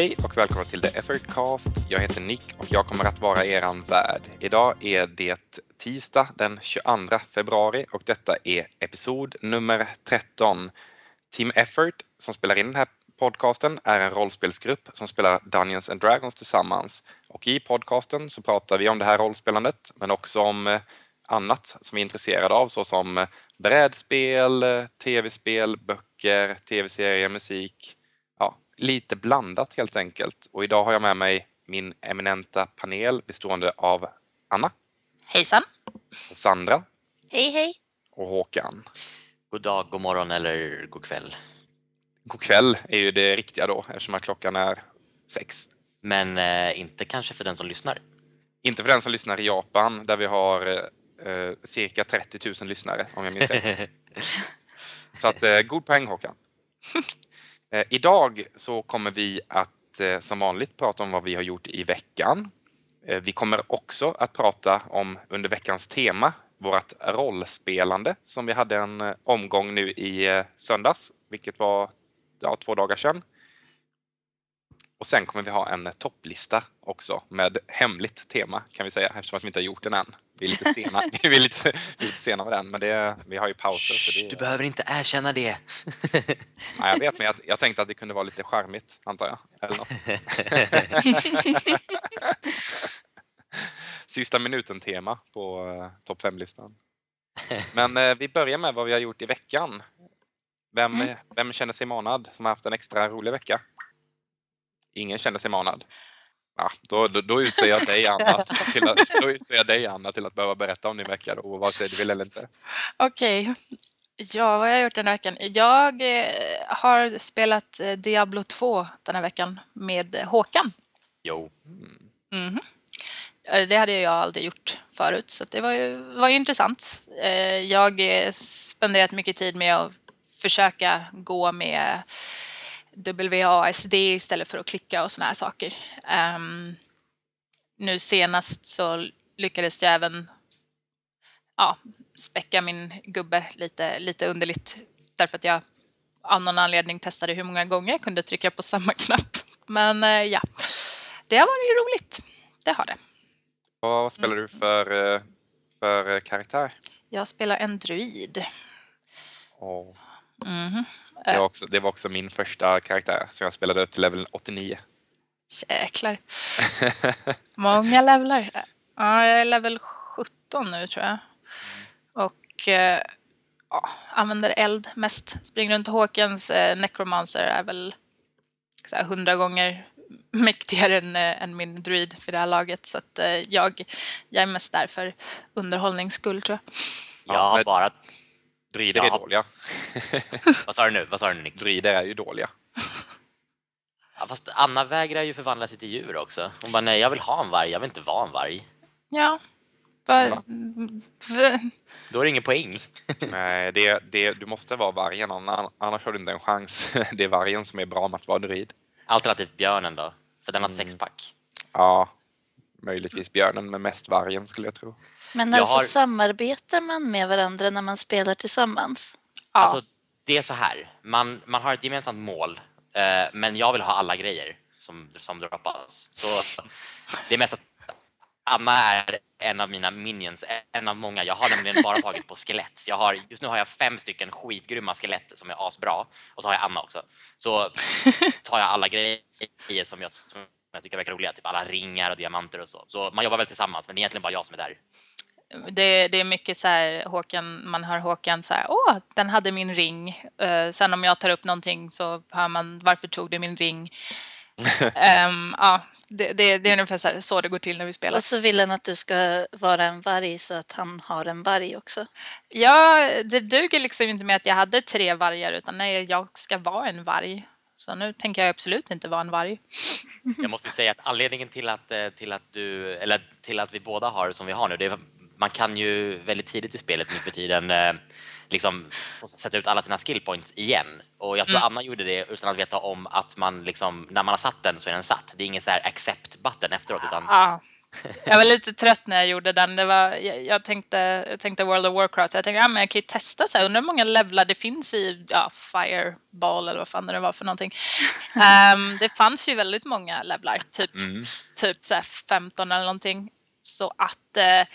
Hej och välkomna till The Effortcast. Jag heter Nick och jag kommer att vara eran värd. Idag är det tisdag den 22 februari och detta är episod nummer 13. Team Effort som spelar in den här podcasten är en rollspelsgrupp som spelar Dungeons and Dragons tillsammans och i podcasten så pratar vi om det här rollspelandet men också om eh, annat som vi är intresserade av såsom brädspel, eh, tv-spel, böcker, tv-serier, musik. Lite blandat helt enkelt. Och idag har jag med mig min eminenta panel bestående av Anna. Hejsan! Sandra. Hej hej! Och Håkan. God dag, god morgon eller god kväll. God kväll är ju det riktiga då eftersom klockan är sex. Men eh, inte kanske för den som lyssnar. Inte för den som lyssnar i Japan där vi har eh, cirka 30 000 lyssnare om jag minns rätt. Så att eh, god poäng Håkan. Eh, idag så kommer vi att eh, som vanligt prata om vad vi har gjort i veckan. Eh, vi kommer också att prata om under veckans tema vårt rollspelande som vi hade en omgång nu i söndags, vilket var ja, två dagar sedan. Och sen kommer vi ha en topplista också med hemligt tema kan vi säga eftersom att vi inte har gjort den än. Vi är lite sena, vi är lite, lite sena med den men det, vi har ju pauser. Shh, så det... Du behöver inte erkänna det. ja, jag vet men jag, jag, tänkte att det kunde vara lite charmigt antar jag. Eller något. Sista minuten tema på uh, topp 5-listan. Men uh, vi börjar med vad vi har gjort i veckan. Vem, mm. vem känner sig manad som har haft en extra rolig vecka? Ingen känner sig manad. Ja, då, då, då utser jag dig Anna till att, då utser jag dig, Anna till att behöva berätta om din vecka då, vare sig du vill eller inte. Okej. Okay. Ja, vad har jag gjort den här veckan? Jag eh, har spelat eh, Diablo 2 den här veckan med Håkan. Jo. Mm. Mm. Det hade jag aldrig gjort förut så det var ju, var ju intressant. Jag spenderat mycket tid med att försöka gå med WASD istället för att klicka och såna här saker. Um, nu senast så lyckades jag även ja, späcka min gubbe lite, lite underligt därför att jag av någon anledning testade hur många gånger jag kunde trycka på samma knapp. Men uh, ja, det har varit roligt. Det har det. Vad spelar du för, eh, för karaktär? Jag spelar en druid. Oh. Mm. Det var, också, det var också min första karaktär som jag spelade upp till level 89. Jäklar. Många levlar. Ja, jag är level 17 nu tror jag. Och eh, ja, använder eld mest. Springer runt Håkans eh, Necromancer är väl så här, 100 gånger mäktigare än, äh, än min druid för det här laget. Så att äh, jag, jag är mest där för underhållningsskull tror jag. Jag har bara Druider är dåliga. Vad sa du nu? Vad sa du Nick? Druider är ju dåliga. Ja, fast Anna vägrar ju förvandla sig till djur också. Hon bara, nej jag vill ha en varg, jag vill inte vara en varg. Ja. För... Då är det ingen poäng. nej, det, det, du måste vara vargen, annars har du inte en chans. Det är vargen som är bra med att vara druid. Alternativt björnen då, för den har ett mm. sexpack. Ja, möjligtvis björnen men mest vargen skulle jag tro. Men alltså har... samarbetar man med varandra när man spelar tillsammans? Ja. Alltså, det är så här, man, man har ett gemensamt mål eh, men jag vill ha alla grejer som, som droppas. Så det är mest att Anna är en av mina minions, en av många. Jag har nämligen bara tagit på skelett. Jag har, just nu har jag fem stycken skitgrymma skelett som är asbra och så har jag Anna också. Så tar jag alla grejer som jag, som jag tycker verkar roliga, typ alla ringar och diamanter och så. Så man jobbar väl tillsammans men det är egentligen bara jag som är där det, det, är mycket så här, Håkan, man hör Håkan så här, åh, den hade min ring. Uh, sen om jag tar upp någonting så hör man, varför tog du min ring? um, ja, det, det, det, är ungefär så, här, så det går till när vi spelar. Och så vill han att du ska vara en varg så att han har en varg också. Ja, det duger liksom inte med att jag hade tre vargar utan nej, jag ska vara en varg. Så nu tänker jag absolut inte vara en varg. Jag måste säga att anledningen till att, eh, till att, du, eller till att vi båda har som vi har nu, det är man kan ju väldigt tidigt i spelet nu för tiden eh, liksom sätta ut alla sina skill points igen. Och jag tror mm. Anna gjorde det utan att veta om att man liksom, när man har satt den så är den satt. Det är ingen så här accept button efteråt utan ah, Jag var lite trött när jag gjorde den. Det var, jag, jag, tänkte, jag tänkte World of Warcraft. Jag tänkte ja, men jag kan ju testa så här. Undrar hur många levlar det finns i ja, Fireball eller vad fan det var för någonting. Um, det fanns ju väldigt många levlar. Typ, Mm. typ så här 15 eller någonting. Så att eh,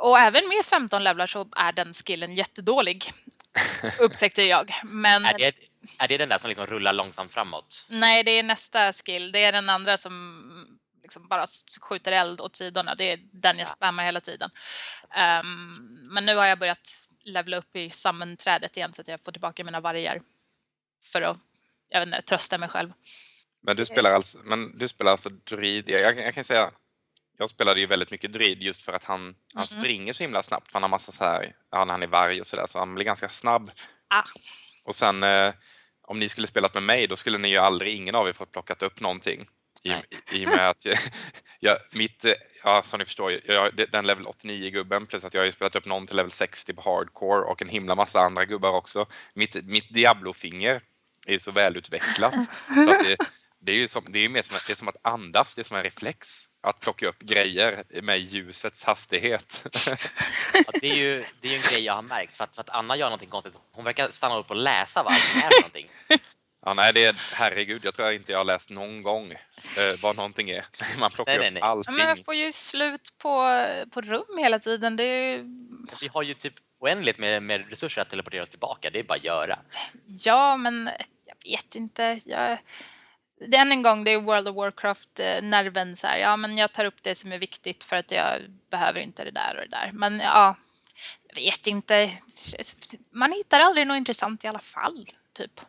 och även med 15 levlar så är den skillen jättedålig. Upptäckte jag. Men Är det, är det den där som liksom rullar långsamt framåt? nej, det är nästa skill. Det är den andra som liksom bara skjuter eld åt sidorna. Det är den jag spammar hela tiden. Ehm, men nu har jag börjat levla upp i sammenträdet igen så att jag får tillbaka mina vargar. För att, jag vet inte, trösta mig själv. Men du spelar alltså, men du spelar alltså druid. Jag, jag kan säga, jag spelade ju väldigt mycket druid just för att han, han Mhm. springer så himla snabbt. För han har massa så här, ja, när han är varg och sådär så han blir ganska snabb. Ah. Och sen eh, om ni skulle spelat med mig då skulle ni ju aldrig, ingen av er fått plockat upp någonting. I, i, och med att jag, jag, mitt, eh, ja som ni förstår, jag, den level 89 gubben plus att jag har ju spelat upp någon till level 60 på hardcore och en himla massa andra gubbar också. Mitt, mitt Diablo-finger är så välutvecklat. så att det, det är ju som, det är mer som, det är som att andas, det är som en reflex. Att plocka upp grejer med ljusets hastighet. Ja, det, är ju, det är ju en grej jag har märkt för att, för att Anna gör någonting konstigt. Hon verkar stanna upp och läsa vad allting är för någonting. Ja, nej, det är, herregud, jag tror inte jag har läst någon gång eh, vad någonting är. Man plockar Nej, nej, upp nej. Ja, allting. men jag får ju slut på, på rum hela tiden. Det är, Vi har ju typ oändligt med, med resurser att teleportera oss tillbaka. Det är bara att göra. ja, men jag vet inte. Jag, det är än en gång, det är World of Warcraft-nerven. Så här, ja, men jag tar upp det som är viktigt för att jag behöver inte det där och det där. Men ja, jag vet inte. Man hittar aldrig något intressant i alla fall. Typ.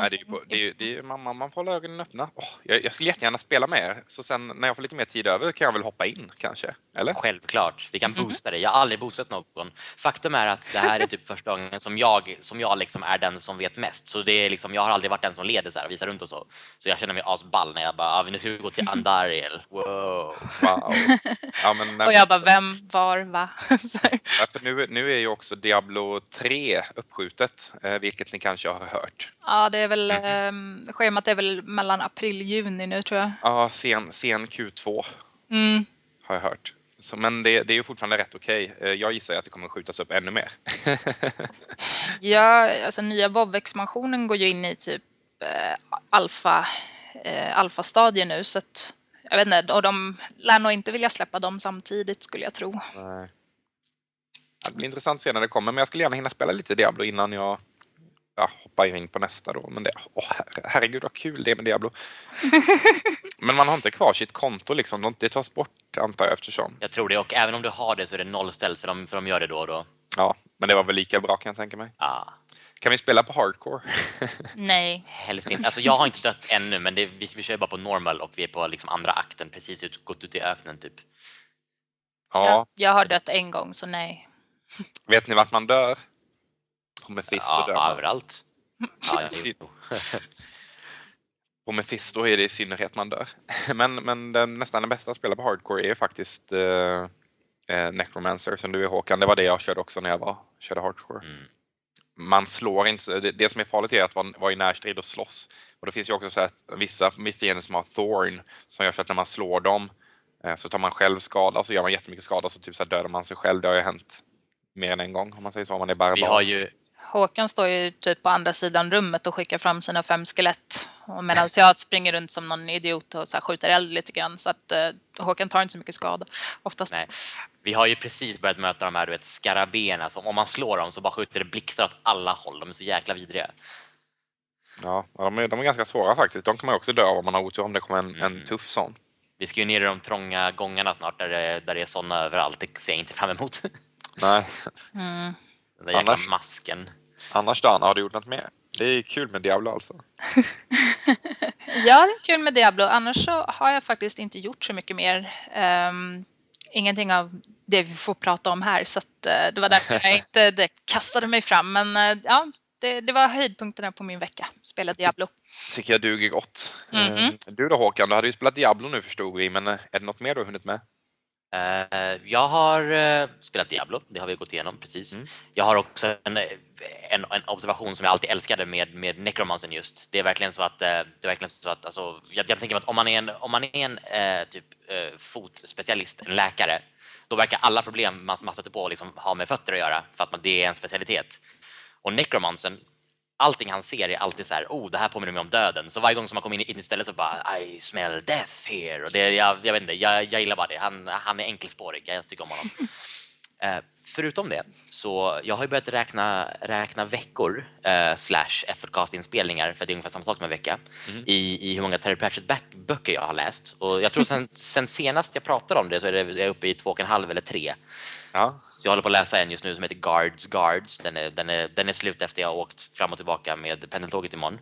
Nej, det är, ju på, det är, det är, man, man man får hålla ögonen öppna. Åh, jag, jag skulle jättegärna spela med er, så sen när jag får lite mer tid över kan jag väl hoppa in kanske? Eller? Självklart, vi kan Mhm. boosta det. Jag har aldrig boostat någon. Faktum är att det här är typ första gången som jag, som jag liksom är den som vet mest. Så det är liksom, jag har aldrig varit den som leder så här och visar runt och så. Så jag känner mig asball när jag bara, ah, nu ska vi gå till Andariel. Wow. Wow. Ja, men, Och jag bara, vem, var, va? Ja, för nu, nu är ju också Diablo 3 uppskjutet, eh, vilket ni kanske har hört. ja, det är väl, eh, schemat är väl mellan april och juni nu tror jag. Ja, sen, sen Q2 Mm. har jag hört. Så, men det, det är ju fortfarande rätt okej. Eh, Jag gissar att det kommer skjutas upp ännu mer. Ja, alltså nya WoW-expansionen går ju in i typ eh, alfa, eh, alfastadie nu så att jag vet inte, och de lär nog inte vilja släppa dem samtidigt skulle jag tro. Nej. Det blir intressant att se när det kommer, men jag skulle gärna hinna spela lite Diablo innan jag ja, hoppar in på nästa då. Men det, åh, herre- herregud vad kul det är med Diablo. men man har inte kvar sitt konto liksom. De- Det tas bort antar jag eftersom. Jag tror det och även om du har det så är det nollställt för de, för de gör det då och då. Ja, men det var väl lika bra kan jag tänka mig. Ja, Kan vi spela på hardcore? Nej. helst inte. Alltså jag har inte dött ännu men det, vi, vi kör bara på normal och vi är på liksom andra akten precis ut, gått ut i öknen typ. Ja, Jag har dött en gång så nej. vet ni vart man dör? På Mephisto dör Ja, man. överallt. Ja. På Mephisto är det i synnerhet man dör. Men, men den, nästan den bästa att spela på hardcore är faktiskt eh, eh, Necromancer som du är Håkan. Det var det jag körde också när jag var, körde hardcore. Mm. Man slår inte, det, det som är farligt är att vara, vara i närstrid och slåss. Och det finns ju också så att vissa fiender som har Thorn som gör så att när man slår dem eh, så tar man själv skada, så gör man jättemycket skada så typ så här dödar man sig själv. Det har ju hänt mer än en gång om man säger så, om man är barbar. Vi har ju, Håkan står ju typ på andra sidan rummet och skickar fram sina fem skelett. Och Medan jag springer runt som någon idiot och så här skjuter eld lite grann. Så att eh, Håkan tar inte så mycket skada oftast. Nej. vi har ju precis börjat möta de här du vet, skarabéerna som om man slår dem så bara skjuter det blixtar åt alla håll. De är så jäkla vidriga. Ja, de är, de är ganska svåra faktiskt. De kan man ju också dö av om man har otur om det kommer en, en Mm. tuff sån. Vi ska ju ner i de trånga gångarna snart där det, där det är sådana överallt. Det ser jag inte fram emot. Nej. Mm. Den där Annars- masken. Annars då Anna, har du gjort något mer? Det är kul med Diablo alltså. Ja, det är kul med Diablo. Annars så har jag faktiskt inte gjort så mycket mer. Ehm, ingenting av det vi får prata om här så att, eh, det var därför jag inte direkt kastade mig fram. Men eh, ja, det, det var höjdpunkterna på min vecka. Spela Diablo. Tycker jag duger gott. Mhm. Eh, Du då Håkan, du hade ju spelat Diablo nu förstod vi, men eh, är det något mer du har hunnit med? Eh, jag har eh, spelat Diablo, det har vi gått igenom precis. Mm. Jag har också en, en, en, observation som jag alltid älskade med, med Necromancer just. Det är verkligen så att, eh, det är verkligen så att alltså, jag, jag tänker att om man är en, om man är en eh, typ eh, fotspecialist, en läkare, då verkar alla problem man, stöter på liksom ha med fötter att göra för att man, det är en specialitet. Och Necromancern, allting han ser är alltid så här, oh det här påminner mig om döden. Så varje gång som man kommer in i ett ställe så bara I smell death here. Och det, jag, jag vet inte, jag, jag gillar bara det. Han, han är enkelspårig, jag tycker om honom. Eh, förutom det så jag har ju börjat räkna, räkna veckor eh, slash effortcast-inspelningar för det är ungefär samma sak med vecka Mm. i, i hur många Terry Pratchett-böcker jag har läst. Och jag tror sen, sen senast jag pratade om det så är det, jag är uppe i två och en halv eller tre. Ja. Så jag håller på att läsa en just nu som heter Guards Guards. Den är, den är, den är slut efter jag har åkt fram och tillbaka med pendeltåget imorgon.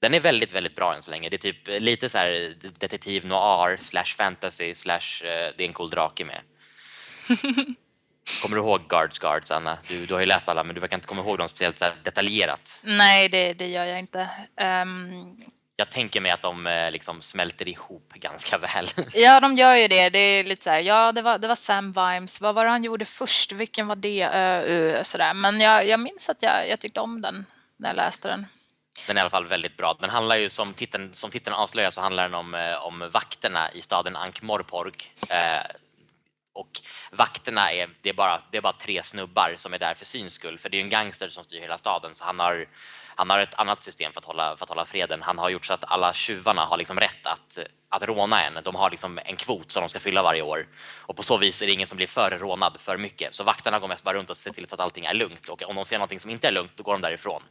Den är väldigt, väldigt bra än så länge. Det är typ lite så här detektiv noir slash fantasy slash eh, det är en cool drake med. Kommer du ihåg Guards Guards Anna? Du, du har ju läst alla men du verkar inte komma ihåg dem speciellt detaljerat. Nej, det, det gör jag inte. Ehm, Jag tänker mig att de eh, liksom smälter ihop ganska väl. ja, de gör ju det. Det är lite så här, ja, det var, det var Sam Vimes. Vad var det han gjorde först? Vilken var det? Uh, uh, sådär. Men jag, jag minns att jag, jag tyckte om den när jag läste den. Den är i alla fall väldigt bra. Den handlar ju som titeln, som titeln avslöjar så handlar den om, eh, om vakterna i staden Ankh-Morpork. Eh, och vakterna är, det är, bara, det är bara tre snubbar som är där för syns skull. För det är ju en gangster som styr hela staden så han har, han har ett annat system för att, hålla, för att hålla freden. Han har gjort så att alla tjuvarna har liksom rätt att, att råna en. De har liksom en kvot som de ska fylla varje år. Och på så vis är det ingen som blir för rånad för mycket. Så vakterna går mest bara runt och ser till så att allting är lugnt. Och om de ser någonting som inte är lugnt, då går de därifrån.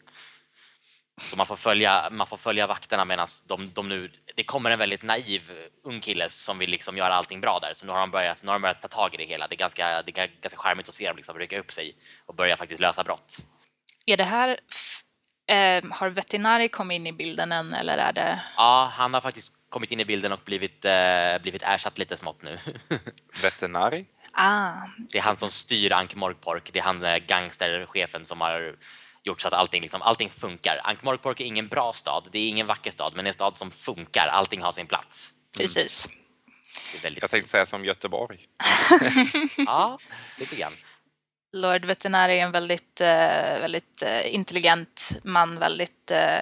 Så man får följa, man får följa vakterna medan de, de nu, det kommer en väldigt naiv ung kille som vill liksom göra allting bra där. Så nu har de börjat, nu har de börjat ta tag i det hela. Det är ganska, det är ganska charmigt att se dem liksom rycka upp sig och börja faktiskt lösa brott. Är det här, eh, har Veterinari kommit in i bilden än eller är det? Ja, han har faktiskt kommit in i bilden och blivit, eh, blivit ersatt lite smått nu. Veterinari. Ah, Det är han som styr Ankh-Morpork. Det är han eh, gangsterchefen som har gjort så att allting, liksom, allting funkar. Ankh-Morpork är ingen bra stad. Det är ingen vacker stad, men en stad som funkar. Allting har sin plats. precis. Det är väldigt Jag tänkte säga som Göteborg. Ja, lite grann. Lord Veterinari är en väldigt, eh, väldigt eh, intelligent man, väldigt eh,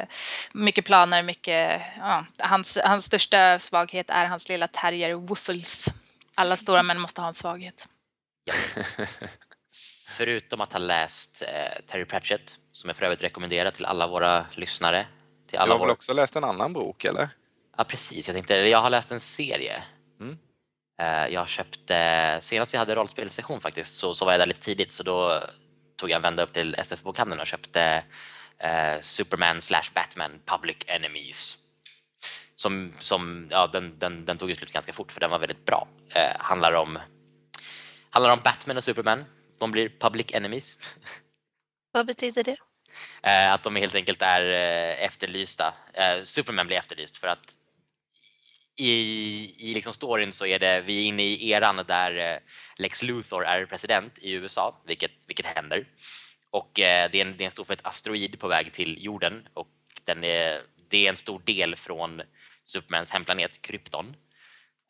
mycket planer, mycket, ja, hans, hans största svaghet är hans lilla terrier Woofles. Alla stora män måste ha en svaghet. Förutom att ha läst eh, Terry Pratchett, som jag för övrigt rekommenderar till alla våra lyssnare. Till Du alla har väl våra... också läst en annan bok eller? Ja precis, jag tänkte, jag har läst en serie. Mm. Eh, jag köpte, senast vi hade rollspelssession faktiskt så, så var jag där lite tidigt så då tog jag en vända upp till SF-bokhandeln och köpte eh, Superman slash Batman Public Enemies. Som, som ja, den, den, den tog ju slut ganska fort för den var väldigt bra. Eh, handlar, om, handlar om Batman och Superman. De blir public enemies. Vad betyder det? Eh, att de helt enkelt är eh, efterlysta. Eh, Superman blir efterlyst för att i, i liksom storyn så är det, vi är inne i eran där eh, Lex Luthor är president i USA, vilket, vilket händer. Och eh, det, är en, det är en stor fet asteroid på väg till jorden och den är, det är en stor del från Supermans hemplanet Krypton.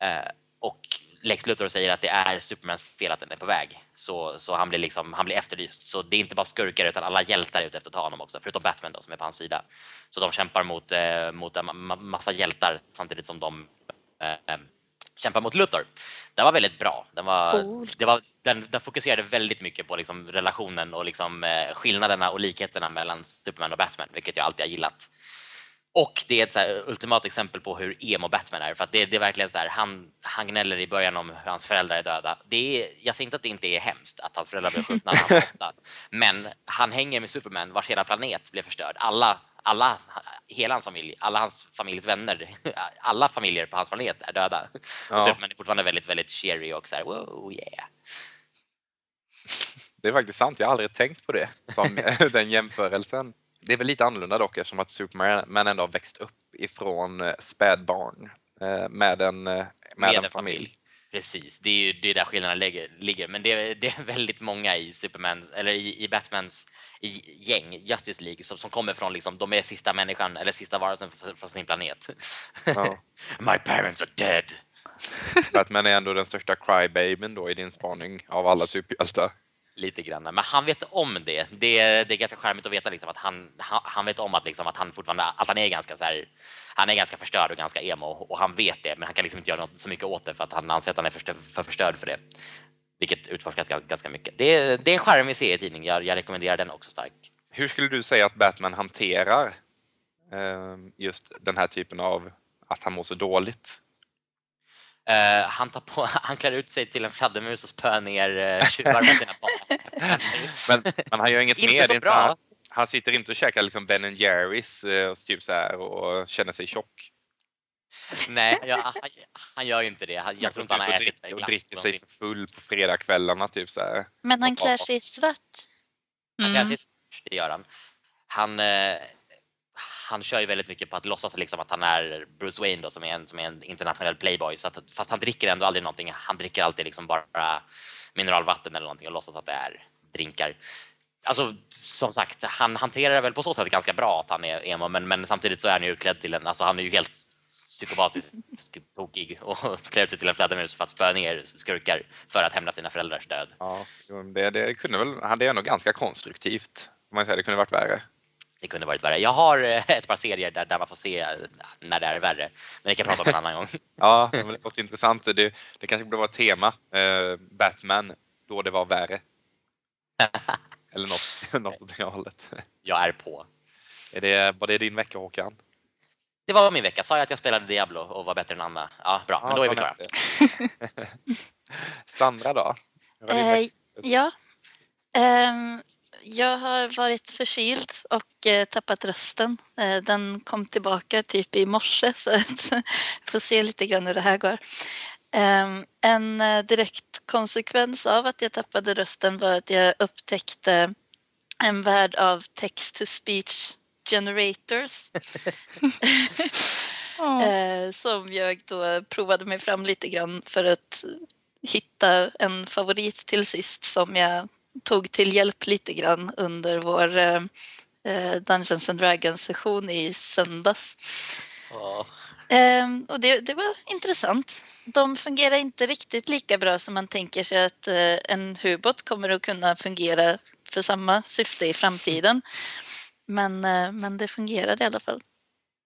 Eh, och Lex Luthor säger att det är Supermans fel att den är på väg. Så, så han, blir liksom, han blir efterlyst. Så det är inte bara skurkar utan alla hjältar är ute efter att ta honom också. Förutom Batman då som är på hans sida. Så de kämpar mot, eh, mot en ma- massa hjältar samtidigt som de eh, kämpar mot Luthor. Den var väldigt bra. Den, var, det var, den, den fokuserade väldigt mycket på liksom relationen och liksom, eh, skillnaderna och likheterna mellan Superman och Batman, vilket jag alltid har gillat. Och det är ett så här ultimat exempel på hur emo Batman är. För att det, det är verkligen så här, han, han gnäller i början om hur hans föräldrar är döda. Det är, jag säger inte att det inte är hemskt att hans föräldrar blev skjutna när han var. Men han hänger med Superman vars hela planet blev förstörd. Alla, alla, hela hans familj, alla hans familjs vänner, alla familjer på hans planet är döda. Ja, Superman är fortfarande väldigt, väldigt cheery och så här, wow, yeah. det är faktiskt sant. Jag har aldrig tänkt på det, som, den jämförelsen. Det är väl lite annorlunda dock eftersom att Superman ändå har växt upp ifrån eh, spädbarn eh, med en, eh, med en familj. Precis, det är ju det är där skillnaden ligger. ligger. Men det är, det är väldigt många i Superman eller i, i Batmans i gäng, Justice League, som, som kommer från liksom, de är sista människan eller sista varelsen från, från sin planet. Ja. My parents are dead. Batman är ändå den största crybabyn då i din spaning av alla superhjältar. Lite grann, men han vet om det. Det är, det är ganska charmigt att veta liksom att han, han, han vet om att, liksom att han fortfarande att han är ganska så här, han är ganska förstörd och ganska emo och han vet det, men han kan liksom inte göra något så mycket åt det för att han anser att han är förstörd, för förstörd för det. Vilket utforskas ganska mycket. Det är, det är en charmig serietidning. Jag, jag rekommenderar den också starkt. Hur skulle du säga att Batman hanterar eh, just den här typen av att han mår så dåligt? Uh, han, tar på, han klär ut sig till en fladdermus och spöar ner uh, tjuvar med sina barn. men, men han gör inget Inte mer. så bra. Han, han sitter inte och käkar liksom Ben Jerrys eh, typ så här och känner sig tjock. Nej, jag, han, han gör ju inte det. Han, jag Han tror inte han har ätit typ och dricker sig full på fredagskvällarna typ så här. Men han klär sig i svart. Han klär Mm. sig det gör han. Han, eh, han kör ju väldigt mycket på att låtsas liksom att han är Bruce Wayne då, som, är en, som är en internationell playboy. Så att, fast han dricker ändå aldrig någonting. Han dricker alltid liksom bara mineralvatten eller någonting och låtsas att det är drinkar. Alltså som sagt, han hanterar det väl på så sätt ganska bra att han är emo men, men samtidigt så är han ju klädd till en, alltså han är ju helt psykopatisk tokig och klär ut sig till en fladdermus för att spöa ner skurkar för att hämna sina föräldrars död. Ja, det, det kunde väl, det är nog ganska konstruktivt. Man säger det kunde varit värre. Det kunde varit värre. Jag har eh, ett par serier där, där man får se eh, när det är värre. Men det kan jag prata om en annan gång. Ja, men det låter intressant. Det, det kanske borde vara ett tema. Eh, Batman, då det var värre. Eller något, något åt det hållet. Jag är på. Är det, var det din vecka Håkan? Det var min vecka. Sa jag att jag spelade Diablo och var bättre än Anna? Ja, bra. Men då är vi klara. Sandra då? Eh, ja. Ehm, jag har varit förkyld och eh, tappat rösten. Eh, den kom tillbaka typ i morse så att får se lite grann hur det här går. Ehm, en eh, direkt konsekvens av att jag tappade rösten var att jag upptäckte en värld av text to speech generators. Eh, som jag då provade mig fram lite grann för att hitta en favorit till sist som jag tog till hjälp lite grann under vår eh, eh, Dungeons and Dragons session i söndags. Åh. Ehm, och det, det var intressant. De fungerar inte riktigt lika bra som man tänker sig att eh, en hubot kommer att kunna fungera för samma syfte i framtiden. Men, eh, men det fungerade i alla fall.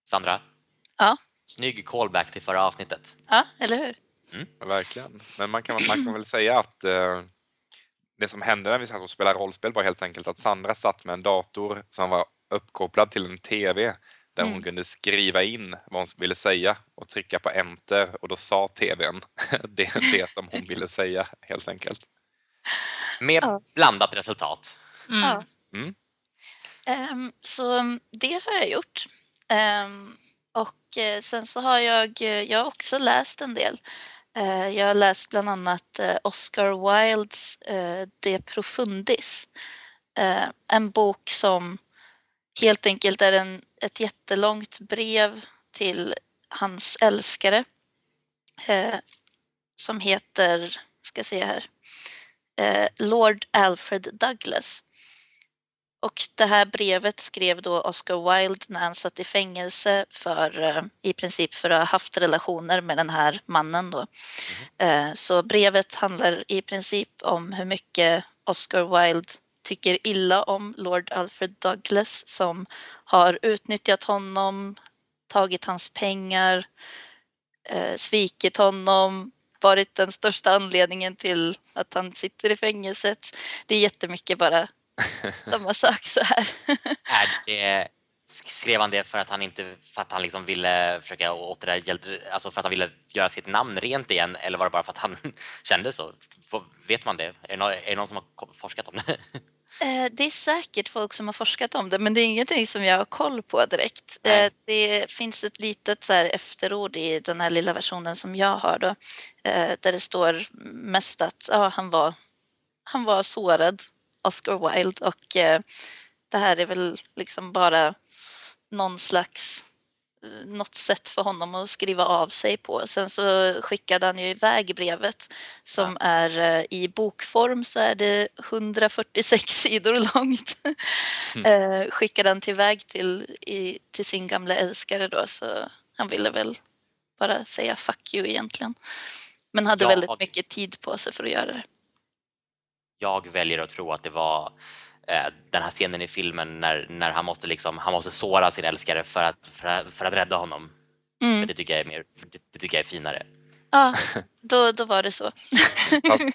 Sandra? Ja. Snygg callback till förra avsnittet. Ja, eller hur? Verkligen. Men man kan, man kan väl säga att eh, det som hände när vi satt och spelade rollspel var helt enkelt att Sandra satt med en dator som var uppkopplad till en TV där hon Mm. kunde skriva in vad hon ville säga och trycka på enter och då sa TVn det, det som hon ville säga helt enkelt. Med Ja. blandat resultat. Mm. Ja. Mm. Ehm, så det har jag gjort. Ehm, och eh, sen så har jag, eh, jag har också läst en del. Eh, jag har läst bland annat eh, Oscar Wildes eh, De Profundis. En bok som helt enkelt är en, ett jättelångt brev till hans älskare. Som heter, ska se här, Lord Alfred Douglas. Och det här brevet skrev då Oscar Wilde när han satt i fängelse för eh, i princip för att ha haft relationer med den här mannen då. Eh, Så brevet handlar i princip om hur mycket Oscar Wilde tycker illa om Lord Alfred Douglas som har utnyttjat honom, tagit hans pengar, eh, svikit honom, varit den största anledningen till att han sitter i fängelset. Det är jättemycket bara samma sak så här. Är det, skrev han det för att han inte för att han liksom ville försöka återgälda, alltså för att han ville göra sitt namn rent igen eller var det bara för att han kände så? Vet man det? Är det någon, är det någon som har forskat om det? Eh, Det är säkert folk som har forskat om det men det är ingenting som jag har koll på direkt. Nej. Eh, Det finns ett litet så efterord i den här lilla versionen som jag har då eh, där det står mest att ja, han, var, han var sårad, Oscar Wilde och eh, det här är väl liksom bara någon slags eh, något sätt för honom att skriva av sig på. Sen så skickade han ju iväg brevet som är eh, i bokform så är det 146 sidor långt. Eh, skickade han till iväg till, i, till sin gamla älskare då så han ville väl bara säga fuck you egentligen. Men hade Ja. väldigt mycket tid på sig för att göra det. Jag väljer att tro att det var eh, den här scenen i filmen när, när han måste liksom, han måste såra sin älskare för att, för att, för att rädda honom. För Mm. det tycker jag är mer, det, det tycker jag är finare. Ja, då, då var det så.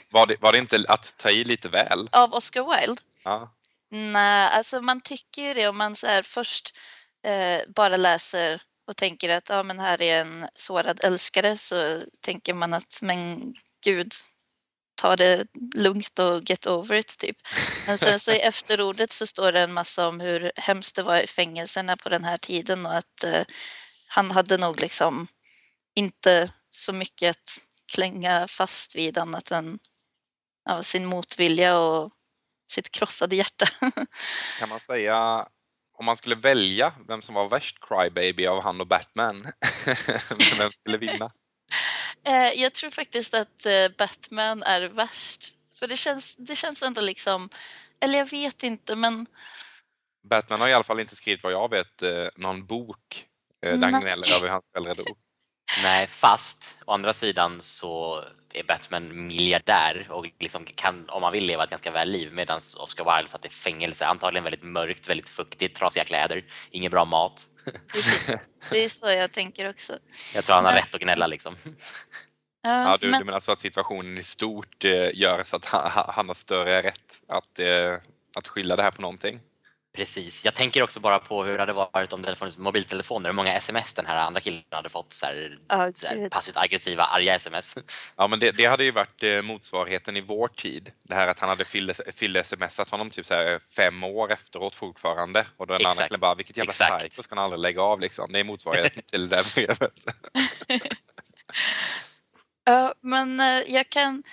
Var, det, var det inte att ta i lite väl? Av Oscar Wilde? Ja. Nej, alltså man tycker ju det om man så här först eh, bara läser och tänker att ja, men här är en sårad älskare så tänker man att men gud, ta det lugnt och get over it typ. Men sen så i efterordet så står det en massa om hur hemskt det var i fängelserna på den här tiden och att eh, han hade nog liksom inte så mycket att klänga fast vid annat än ja, sin motvilja och sitt krossade hjärta. Kan man säga, om man skulle välja vem som var värst crybaby av han och Batman, vem skulle vinna? Eh, jag tror faktiskt att eh, Batman är värst. För det känns, det känns ändå liksom, eller jag vet inte men Batman har i alla fall inte skrivit vad jag vet eh, någon bok eh, där han Nej. gnäller över hur hans föräldrar dog. Nej, fast å andra sidan så är Batman miljardär och liksom kan, om man vill, leva ett ganska väl liv medan Oscar Wilde satt i fängelse. Antagligen väldigt mörkt, väldigt fuktigt, trasiga kläder, ingen bra mat. det är så jag tänker också. Jag tror han har rätt att gnälla liksom. Ja, Ja, du, men, du menar så att situationen i stort eh, gör så att han, han har större rätt att, eh, att skylla det här på någonting? Precis. Jag tänker också bara på hur det hade varit om det hade funnits mobiltelefoner, hur många sms den här andra killen hade fått. Så här, ja, så här passivt aggressiva, arga sms. Ja, men det, det hade ju varit eh, motsvarigheten i vår tid. Det här att han hade fylle- fylle-smsat honom typ så här fem år efteråt fortfarande. Och den andra Exakt. killen bara, vilket jävla Exakt. psycho ska han aldrig lägga av liksom. Det är motsvarigheten till det brevet. Ja, men eh, jag kan,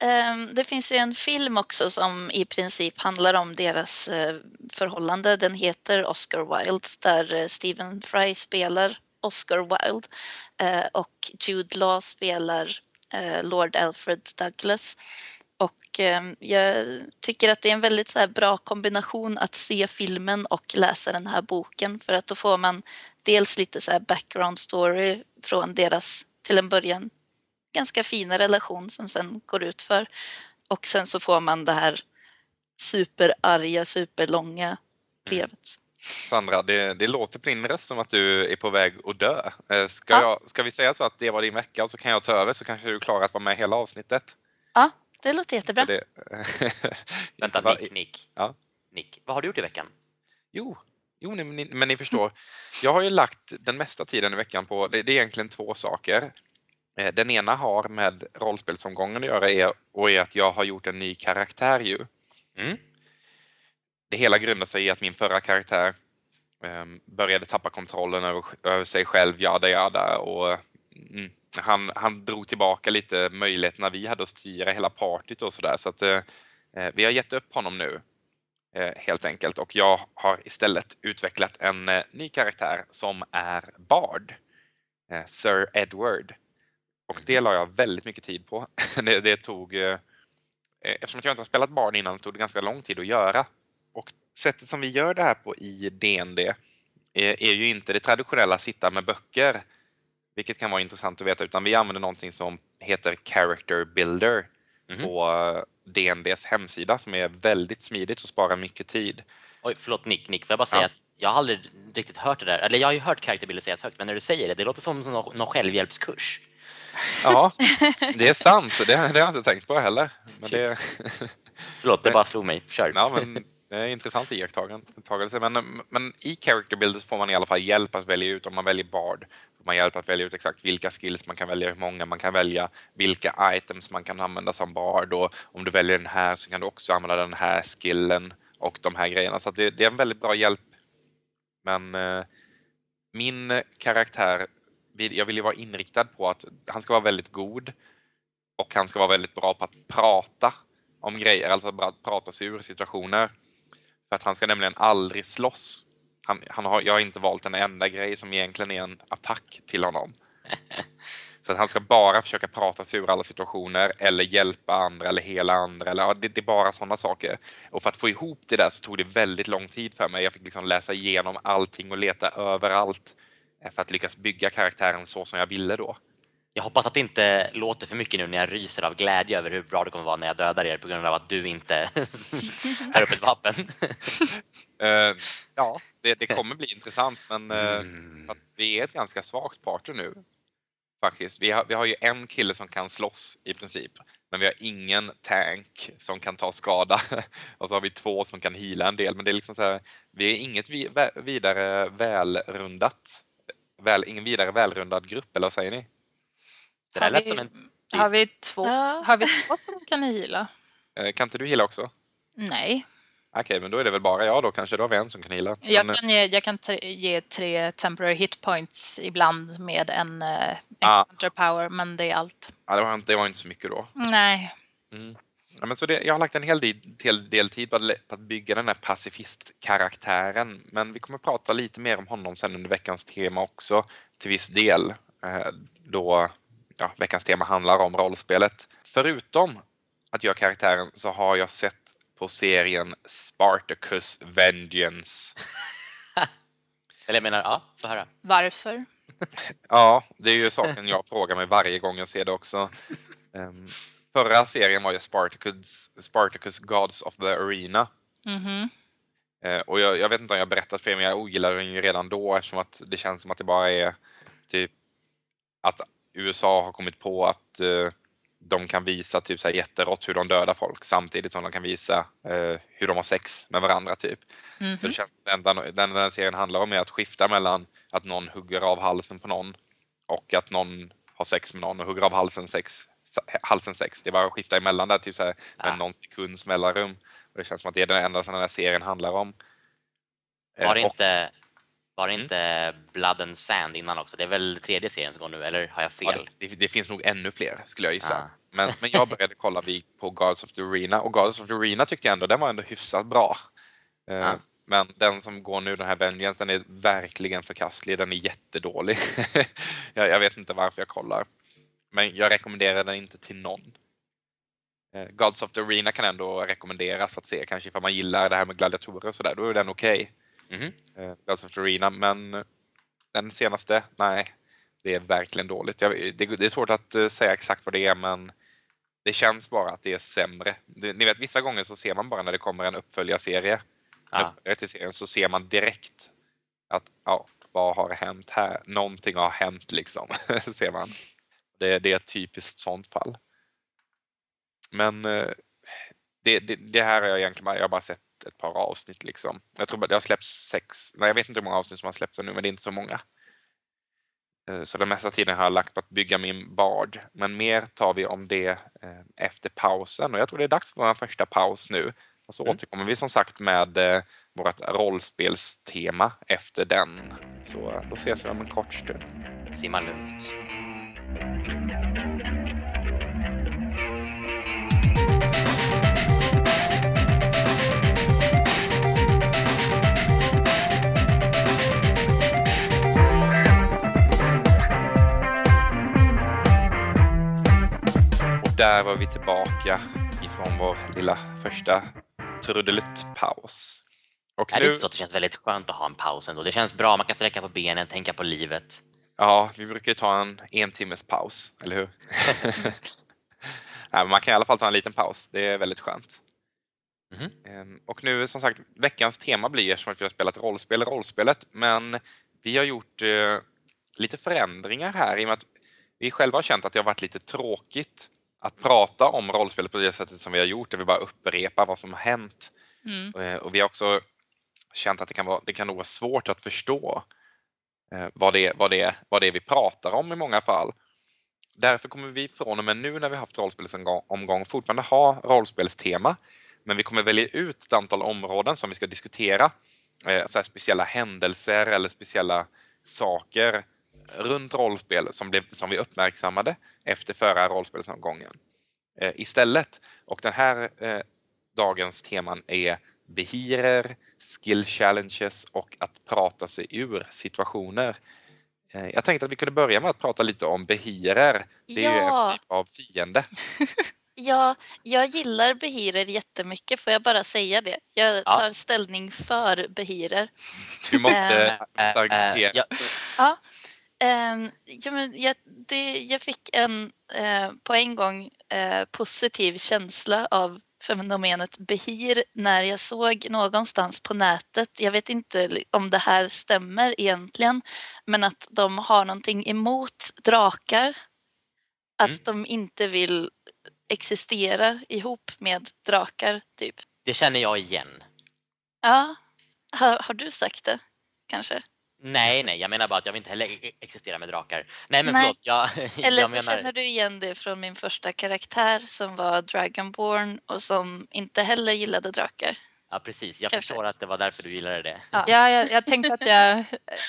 Ehm, det finns ju en film också som i princip handlar om deras eh, förhållande. Den heter Oscar Wilde där eh, Stephen Fry spelar Oscar Wilde eh, och Jude Law spelar Lord Alfred Douglas. Och ehm, jag tycker att det är en väldigt så bra kombination att se filmen och läsa den här boken för att då får man dels lite så här background story från deras till en början ganska fina relation som sen går ut för. Och sen så får man det här superarga, superlånga brevet. Sandra, det, det låter på din röst som att du är på väg att dö. Eh, Ska, Ja. jag, ska vi säga så att det var din vecka och så kan jag ta över så kanske du klarar att vara med hela avsnittet? Ja, det låter jättebra. Det, Vänta, Nick, Nick. Ja. Nick, vad har du gjort i veckan? Jo, jo men, ni, men ni förstår. Jag har ju lagt den mesta tiden i veckan på, det, det är egentligen två saker. Eh, Den ena har med rollspelsomgången att göra och är att jag har gjort en ny karaktär ju. Mm. Det hela grundar sig i att min förra karaktär ehm, började tappa kontrollen över, över sig själv, jada jada och mm, han, han drog tillbaka lite möjligheterna vi hade att styra hela partyt och sådär så att eh, eh, vi har gett upp honom nu eh, helt enkelt och jag har istället utvecklat en eh, ny karaktär som är Bard, Sir Edward. Och det la jag väldigt mycket tid på. det, det tog, eh, eftersom jag inte har spelat Bard innan, tog det ganska lång tid att göra. Och sättet som vi gör det här på i DND är, är ju inte det traditionella sitta med böcker, vilket kan vara intressant att veta, utan vi använder någonting som heter Character Builder Mhm. på eh, DNDs hemsida som är väldigt smidigt och sparar mycket tid. Oj, förlåt Nick, Nick, får jag bara säga Ja. att jag har aldrig riktigt hört det där. Eller jag har ju hört karaktärbilder sägas högt, men när du säger det, det låter som någon självhjälpskurs. Ja, det är sant. Det, det har jag inte tänkt på heller. Men det, Förlåt, det bara slog mig. Kör. ja, men det är intressant iakttagelse. Men, men i Character Builder får man i alla fall hjälp att välja ut, om man väljer Bard, får man hjälp att välja ut exakt vilka skills man kan välja, hur många man kan välja, vilka items man kan använda som Bard och om du väljer den här så kan du också använda den här skillen och de här grejerna. Så det, det är en väldigt bra hjälp. Men eh, min karaktär, jag vill ju vara inriktad på att han ska vara väldigt god och han ska vara väldigt bra på att prata om grejer, alltså bara att prata sig ur situationer. För att han ska nämligen aldrig slåss. Han, han har, jag har inte valt en enda grej som egentligen är en attack till honom. Så att han ska bara försöka prata sig ur alla situationer eller hjälpa andra eller hela andra. Eller, ja, det, det är bara sådana saker. Och för att få ihop det där så tog det väldigt lång tid för mig. Jag fick liksom läsa igenom allting och leta överallt för att lyckas bygga karaktären så som jag ville då. Jag hoppas att det inte låter för mycket nu när jag ryser av glädje över hur bra det kommer vara när jag dödar er på grund av att du inte tar upp ett vapen. Eh, ja, det, det kommer bli intressant men eh, Mm. att vi är ett ganska svagt party nu. Faktiskt. Vi har, vi har ju en kille som kan slåss i princip. Men vi har ingen tank som kan ta skada. Och så har vi två som kan heala en del. Men det är liksom så här, vi är inget vidare välrundat. Väl, ingen vidare välrundad grupp, eller vad säger ni? Det där Har lät vi- som en Har vi två, Ja. har vi två som kan heala? Eh, Kan inte du heala också? Nej, Okej, men då är det väl bara jag då kanske. Då har vi en som kan heala. jag Men, kan, ge, jag kan tre, ge tre temporary hit points ibland med en, eh, en Ah. counter power, men det är allt. ja, det, var inte, det var inte så mycket då. Nej, Mm. Ja, men så det, jag har lagt en hel del, del, tid på att, på att bygga den här pacifistkaraktären. Men vi kommer prata lite mer om honom sen under veckans tema också till viss del. Eh, då ja, veckans tema handlar om rollspelet. Förutom att göra karaktären så har jag sett på serien Spartacus Vengeance. Eller jag menar, ja, få höra. varför? Ja, det är ju saken jag frågar mig varje gång jag ser det också. Ehm, förra serien var ju Spartacus, Spartacus Gods of the Arena. Mhm. Eh, och jag, jag vet inte om jag berättat för er men jag ogillade den ju redan då eftersom att det känns som att det bara är typ att USA har kommit på att eh, de kan visa typ så här jätterått hur de dödar folk samtidigt som de kan visa eh, hur de har sex med varandra typ. Mhm. Så det känns, enda den, den här serien handlar om är att skifta mellan att någon hugger av halsen på någon och att någon har sex med någon och hugger av halsen sex. Halsen sex. Det är bara att skifta emellan där typ så här, med Ja. någon sekunds mellanrum. Och det känns som att det är det enda som den här serien handlar om. Eh, Var det och- inte, var det Mm. inte Blood and Sand innan också? Det är väl tredje serien som går nu, eller har jag Ja, fel? det, det finns nog ännu fler skulle jag gissa. Ah. Men, men jag började kolla på Gods of the Arena och Gods of the Arena tyckte jag ändå den var ändå hyfsat bra. Eh, Ja. Men den som går nu, den här Vengeance, den är verkligen förkastlig. Den är jättedålig. jag, jag vet inte varför jag kollar. Men jag rekommenderar den inte till någon. Eh, Gods of the Arena kan ändå rekommenderas att se, kanske ifall man gillar det här med gladiatorer och sådär. Då är den okej. Mhm. eh, Gods of the Arena, men den senaste, nej. Det är verkligen dåligt. Jag, det, det är svårt att eh, säga exakt vad det är men det känns bara att det är sämre. Det, ni vet vissa gånger så ser man bara när det kommer en uppföljarserie, till serien, så ser man direkt att ja, vad har hänt här? Någonting har hänt liksom, ser man. Det, det är ett typiskt sånt fall. Men eh, det, det, det här har jag egentligen bara, jag har bara sett ett par avsnitt liksom. Jag tror bara det har släppts sex, nej jag vet inte hur många avsnitt som har släppts nu men det är inte så många. Eh, Så den mesta tiden har jag lagt på att bygga min bard. Men mer tar vi om det eh, efter pausen och jag tror det är dags för vår första paus nu. Och så Mm. återkommer vi som sagt med vårt rollspelstema efter den. Så då ses vi om en kort stund. Simma lugnt. Och där var vi tillbaka ifrån vår lilla första trudelutt-paus. Och Är det nu, inte så att det känns väldigt skönt att ha en paus ändå? Det känns bra, man kan sträcka på benen, tänka på livet. Ja, vi brukar ju ta en en timmes paus, eller hur? Nej, man kan i alla fall ta en liten paus, det är väldigt skönt. Ehm, Och nu som sagt, veckans tema blir eftersom att vi har spelat rollspel, rollspelet, men vi har gjort eh, lite förändringar här i och med att vi själva har känt att det har varit lite tråkigt att prata om rollspelet på det sättet som vi har gjort, där vi bara upprepar vad som har hänt. Mm. Eh, Och vi har också känt att det kan, vara, det kan nog vara svårt att förstå Eh, vad det, är- vad, det, vad det är vi pratar om i många fall. Därför kommer vi från och med nu när vi haft rollspelsomgång fortfarande ha rollspelstema. Men vi kommer välja ut ett antal områden som vi ska diskutera. Eh, Så här speciella händelser eller speciella saker runt rollspel som, blev, som vi uppmärksammade efter förra rollspelsomgången eh, istället. Och den här eh, dagens teman är behirer, skill challenges och att prata sig ur situationer. Eh, Jag tänkte att vi kunde börja med att prata lite om behirer. Det är ju en Ja. typ av fiende. Ja, jag gillar behirer jättemycket, får jag bara säga det? Jag Ja. tar ställning för behirer. Du måste eh, argumentera. ja, Ja, ehm, ja men jag, det, jag fick en eh, på en gång eh, positiv känsla av fenomenet behir när jag såg någonstans på nätet, jag vet inte om det här stämmer egentligen, men att de har någonting emot drakar. Att Mm. de inte vill existera ihop med drakar, typ. det känner jag igen. Ja, har, har du sagt det kanske? Nej, nej, jag menar bara att jag vill inte heller e- existera med drakar. Nej, men Nej. förlåt. Jag, Eller jag så menar, känner du igen det från min första karaktär som var Dragonborn och som inte heller gillade drakar. ja, precis. Jag kanske. förstår att det var därför du gillade det. Ja. Ja, jag, jag tänkte att jag,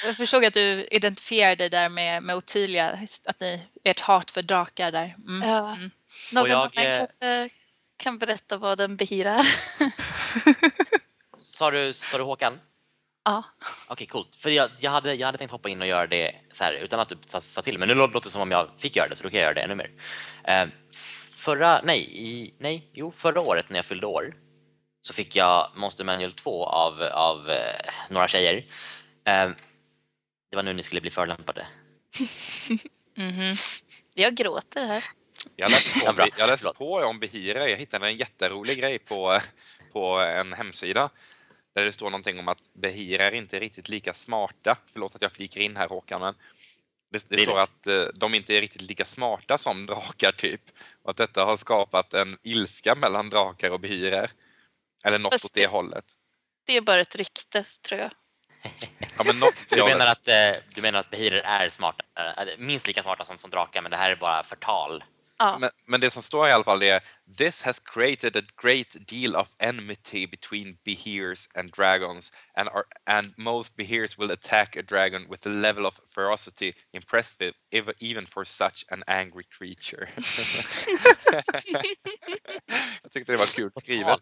jag förstod att du identifierade dig där med, med Ottilia, att ni, ert hat för drakar där. Mm. Ja. Mm. Någon jag, annan eh, kanske kan berätta vad en behir är? Sa du, sa du Håkan? Ja. Okej, coolt. För jag, jag, hade, jag hade tänkt hoppa in och göra det så här utan att du sa, sa till. Men nu låter det som om jag fick göra det så då kan jag göra det ännu mer. Eh, förra, nej, i, nej, jo, förra året när jag fyllde år så fick jag Monster Manual 2 av, av eh, några tjejer. Eh, det var nu ni skulle bli förolämpade. Mhm. Jag gråter här. Jag läste Ja, på, bra. jag läste på om behirer. Jag hittade en jätterolig grej på, på en hemsida. Där det står någonting om att behirer är inte riktigt lika smarta. Förlåt att jag flikar in här Håkan, men det, det står att eh, de inte är riktigt lika smarta som drakar typ. Och att detta har skapat en ilska mellan drakar och behirer. Eller något Fast åt det det- hållet. Det är bara ett rykte tror jag. Ja, men något det Du menar att, eh, du menar att behirer är smarta, eh, minst lika smarta som, som drakar men det här är bara förtal. Ja. Men, men det som står i alla fall är This has created a great deal of enmity between behirs and dragons and, are, and most behirs will attack a dragon with a level of ferocity impressive ev- even for such an angry creature. jag tyckte det var kul skrivet.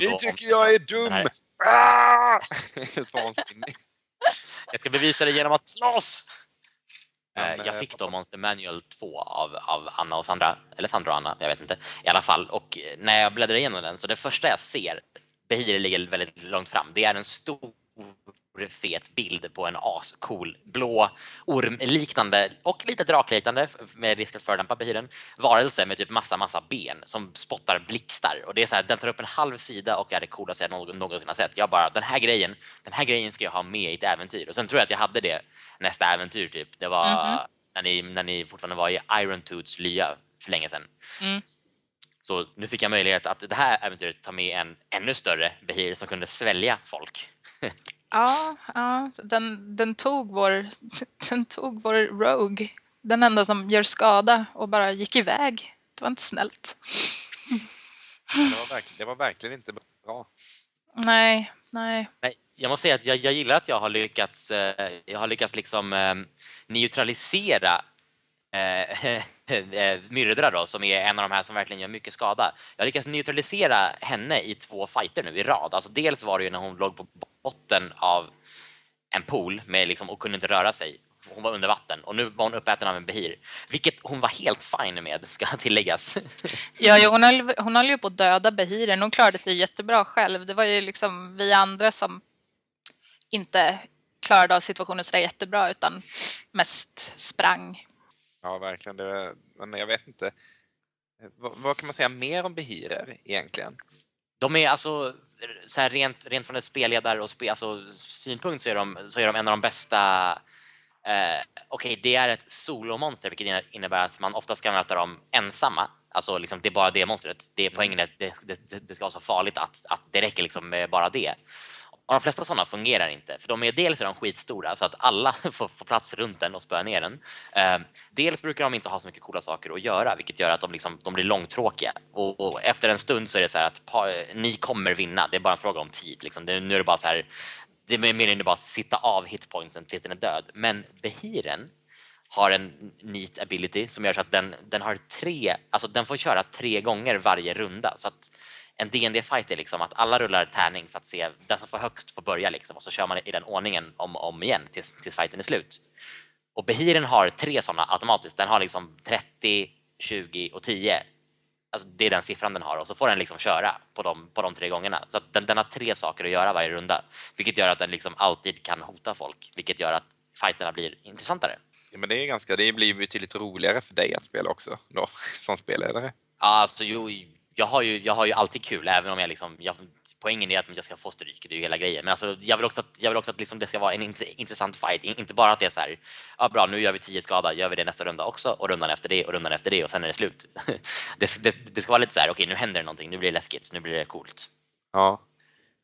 Ni tycker jag är dum! här- Ah! Helt vansinnig. Jag ska bevisa det genom att slåss! Eh, men, jag fick då Monster Manual 2 av, av Anna och Sandra, eller Sandra och Anna, jag vet inte. I alla fall, och eh, när jag bläddrar igenom den så det första jag ser, Behir ligger väldigt långt fram, det är en stor fet bild på en ascool blå ormliknande och lite drakliknande med risk att förolämpa Behiren varelse med typ massa massa ben som spottar blixtar och det är så här, den tar upp en halv sida och är det coolaste jag någon- någonsin har sett. Jag bara den här grejen, den här grejen ska jag ha med i ett äventyr och sen tror jag att jag hade det nästa äventyr typ. Det var Mhm. när, ni, när ni fortfarande var i Iron Toots lya för länge sedan. Mm. Så nu fick jag möjlighet att det här äventyret ta med en ännu större Behir som kunde svälja folk. Ja, ja den, den, tog vår, den tog vår Rogue. Den enda som gör skada och bara gick iväg. Det var inte snällt. Det var, verkligen, det var verkligen inte bra. Nej, nej. Nej, jag måste säga att jag, jag gillar att jag har lyckats, eh, jag har lyckats liksom eh, neutralisera eh, eh Myrdra då som är en av de här som verkligen gör mycket skada. Jag lyckas neutralisera henne i två fighter nu i rad. Alltså dels var det ju när hon låg på botten av en pool med liksom, och kunde inte röra sig. Hon var under vatten och nu var hon uppäten av en behir. Vilket hon var helt fine med ska tilläggas. Ja, ja, hon, höll, hon höll ju på att döda Behiren. Hon klarade sig jättebra själv. Det var ju liksom vi andra som inte klarade av situationen sådär jättebra utan mest sprang. Ja, verkligen. Det, men jag vet inte. Vad, vad kan man säga mer om behirer egentligen? De är alltså så här rent, rent från ett spelledar och spe, alltså, synpunkt så är, de, så är de en av de bästa eh, Okej, det är ett solomonster vilket innebär att man ofta ska möta dem ensamma. Alltså liksom, det är bara det monstret. Det är poängen är att det, det, det ska vara så farligt att, att det räcker liksom med bara det. Och de flesta sådana fungerar inte för de är dels är de skitstora så att alla får, får plats runt den och spöa ner den. Eh, dels brukar de inte ha så mycket coola saker att göra vilket gör att de, liksom, de blir långtråkiga och, och efter en stund så är det så här att pa, ni kommer vinna. Det är bara en fråga om tid. Liksom. Det, nu är det bara så här. Det är mer eller mindre bara att sitta av hitpointsen tills den är död. Men Behiren har en neat ability som gör så att den, den har tre, alltså den får köra tre gånger varje runda så att en dd fight är liksom att alla rullar tärning för att se den som får högst får börja liksom och så kör man i den ordningen om och om igen tills, tills fighten är slut. Och Behiren har tre sådana automatiskt. Den har liksom 30, 20 och 10 Alltså det är den siffran den har och så får den liksom köra på de, på de tre gångerna. Så den, den har tre saker att göra varje runda. Vilket gör att den liksom alltid kan hota folk. Vilket gör att fighterna blir intressantare. Ja, men det är ganska, det blir betydligt roligare för dig att spela också då, som spelledare. Ja, alltså jo, jag har ju, jag har ju alltid kul även om jag liksom, jag, poängen är att jag ska få stryk, det är ju hela grejen. Men alltså, jag vill också att, jag vill också att liksom det ska vara en intressant fight, inte bara att det är så här, ja bra nu gör vi 10 skada, gör vi det nästa runda också och rundan efter det och rundan efter det och sen är det slut. det, det, det ska vara lite så här, okej okay, nu händer det någonting, nu blir det läskigt, nu blir det coolt. Ja.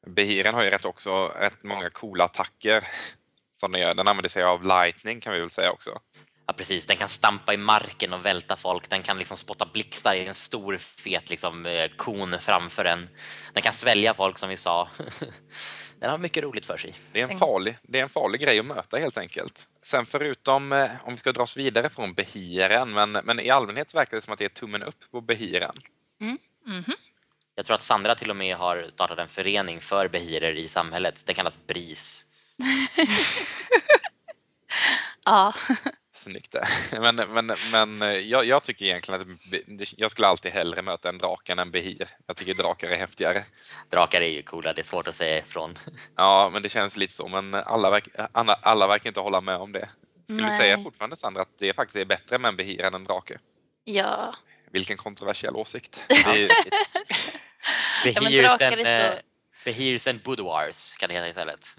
Behiren har ju rätt också rätt många coola attacker som den gör. Den använder sig av lightning kan vi väl säga också. Ja precis, den kan stampa i marken och välta folk. Den kan liksom spotta blixtar i en stor fet liksom, eh, kon framför en. Den kan svälja folk som vi sa. Den har mycket roligt för sig. Det är en farlig, det är en farlig grej att möta helt enkelt. Sen förutom, eh, om vi ska dra oss vidare från behiren, men, men i allmänhet verkar det som att det är tummen upp på behiren. Mm. Mm -hmm. Jag tror att Sandra till och med har startat en förening för behirer i samhället. Den kallas BRIS. ja. Snyggt det. Men, men, men jag, jag, tycker egentligen att jag skulle alltid hellre möta en drake än en behir. Jag tycker drakar är häftigare. Drakar är ju coola, det är svårt att säga ifrån. Ja, men det känns lite så. Men alla, verk, alla, alla verkar inte hålla med om det. Skulle Nej. du säga fortfarande Sandra att det faktiskt är bättre med en behir än en drake? Ja. Vilken kontroversiell åsikt. Behirsen, Behirs and Boudoirs kan det heta istället.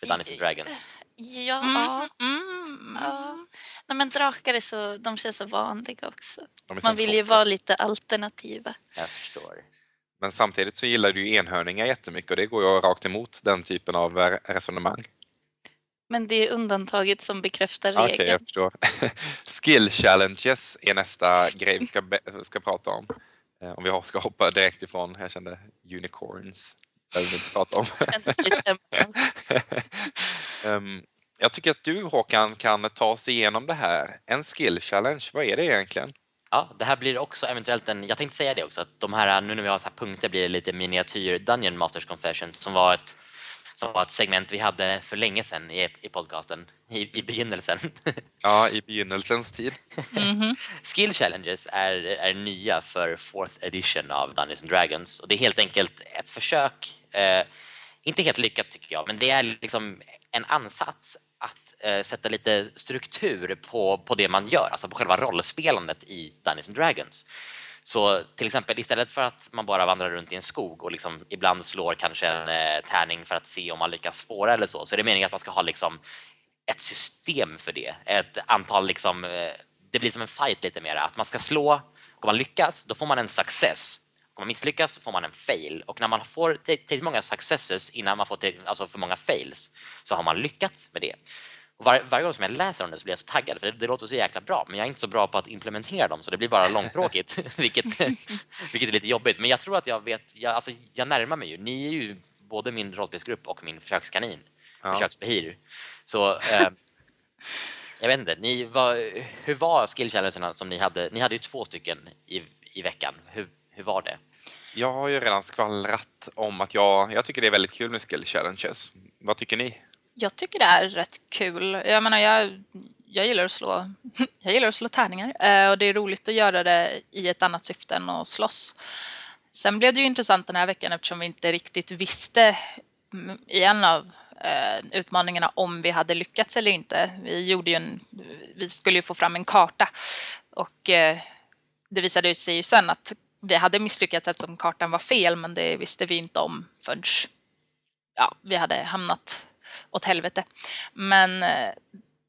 För Dungeons and Dragons. Ja. Mm, mm, ja. Nej, men drakar är så, de känns så vanliga också. Man vill ju vara lite alternativa. Jag förstår. Men samtidigt så gillar du ju enhörningar jättemycket och det går ju rakt emot den typen av resonemang. Men det är undantaget som bekräftar regeln. Okej, okay, jag förstår. Skill challenges är nästa grej vi ska, ska prata om. Eh, om vi ska hoppa direkt ifrån, jag kände unicorns behöver vi inte prata om. um, jag tycker att du Håkan kan ta oss igenom det här. En skill challenge, vad är det egentligen? Ja, det här blir också eventuellt en, jag tänkte säga det också, att de här, nu när vi har så här punkter blir det lite miniatyr Dungeon Masters Confession som var ett som var ett segment vi hade för länge sedan i, i podcasten, i, i begynnelsen. Ja, i begynnelsens tid. Mm -hmm. Skill Challenges är, är nya för fourth edition av Dungeons and Dragons och det är helt enkelt ett försök, eh, inte helt lyckat tycker jag, men det är liksom en ansats att eh, sätta lite struktur på, på det man gör, alltså på själva rollspelandet i Dungeons and Dragons. Så till exempel istället för att man bara vandrar runt i en skog och liksom ibland slår kanske en eh, tärning för att se om man lyckas spåra eller så, så är det meningen att man ska ha liksom ett system för det. Ett antal liksom, eh, det blir som en fight lite mer, att man ska slå, och om man lyckas då får man en success. Om man misslyckas så får man en fail och när man får tillräckligt många successes innan man får till, alltså för många fails så har man lyckats med det. Och var, varje gång som jag läser om det så blir jag så taggad för det, det, låter så jäkla bra men jag är inte så bra på att implementera dem så det blir bara långtråkigt vilket, vilket är lite jobbigt. Men jag tror att jag vet, jag, alltså, jag närmar mig ju. Ni är ju både min rollspelsgrupp och min försökskanin, ja. försöksbehir. Så eh, jag vet inte, ni, vad, hur var skill som ni hade? Ni hade ju två stycken i, i veckan. Hur, hur var det? Jag har ju redan skvallrat om att jag, jag tycker det är väldigt kul med skill challenges. Vad tycker ni? jag tycker det är rätt kul. Jag menar, jag, jag, gillar, att slå, jag gillar att slå tärningar eh, och det är roligt att göra det i ett annat syfte än att slåss. Sen blev det ju intressant den här veckan eftersom vi inte riktigt visste i en av eh, utmaningarna om vi hade lyckats eller inte. Vi, gjorde ju en, vi skulle ju få fram en karta och eh, det visade sig ju sen att vi hade misslyckats eftersom kartan var fel men det visste vi inte om förrän ja, vi hade hamnat åt helvete. Men ja,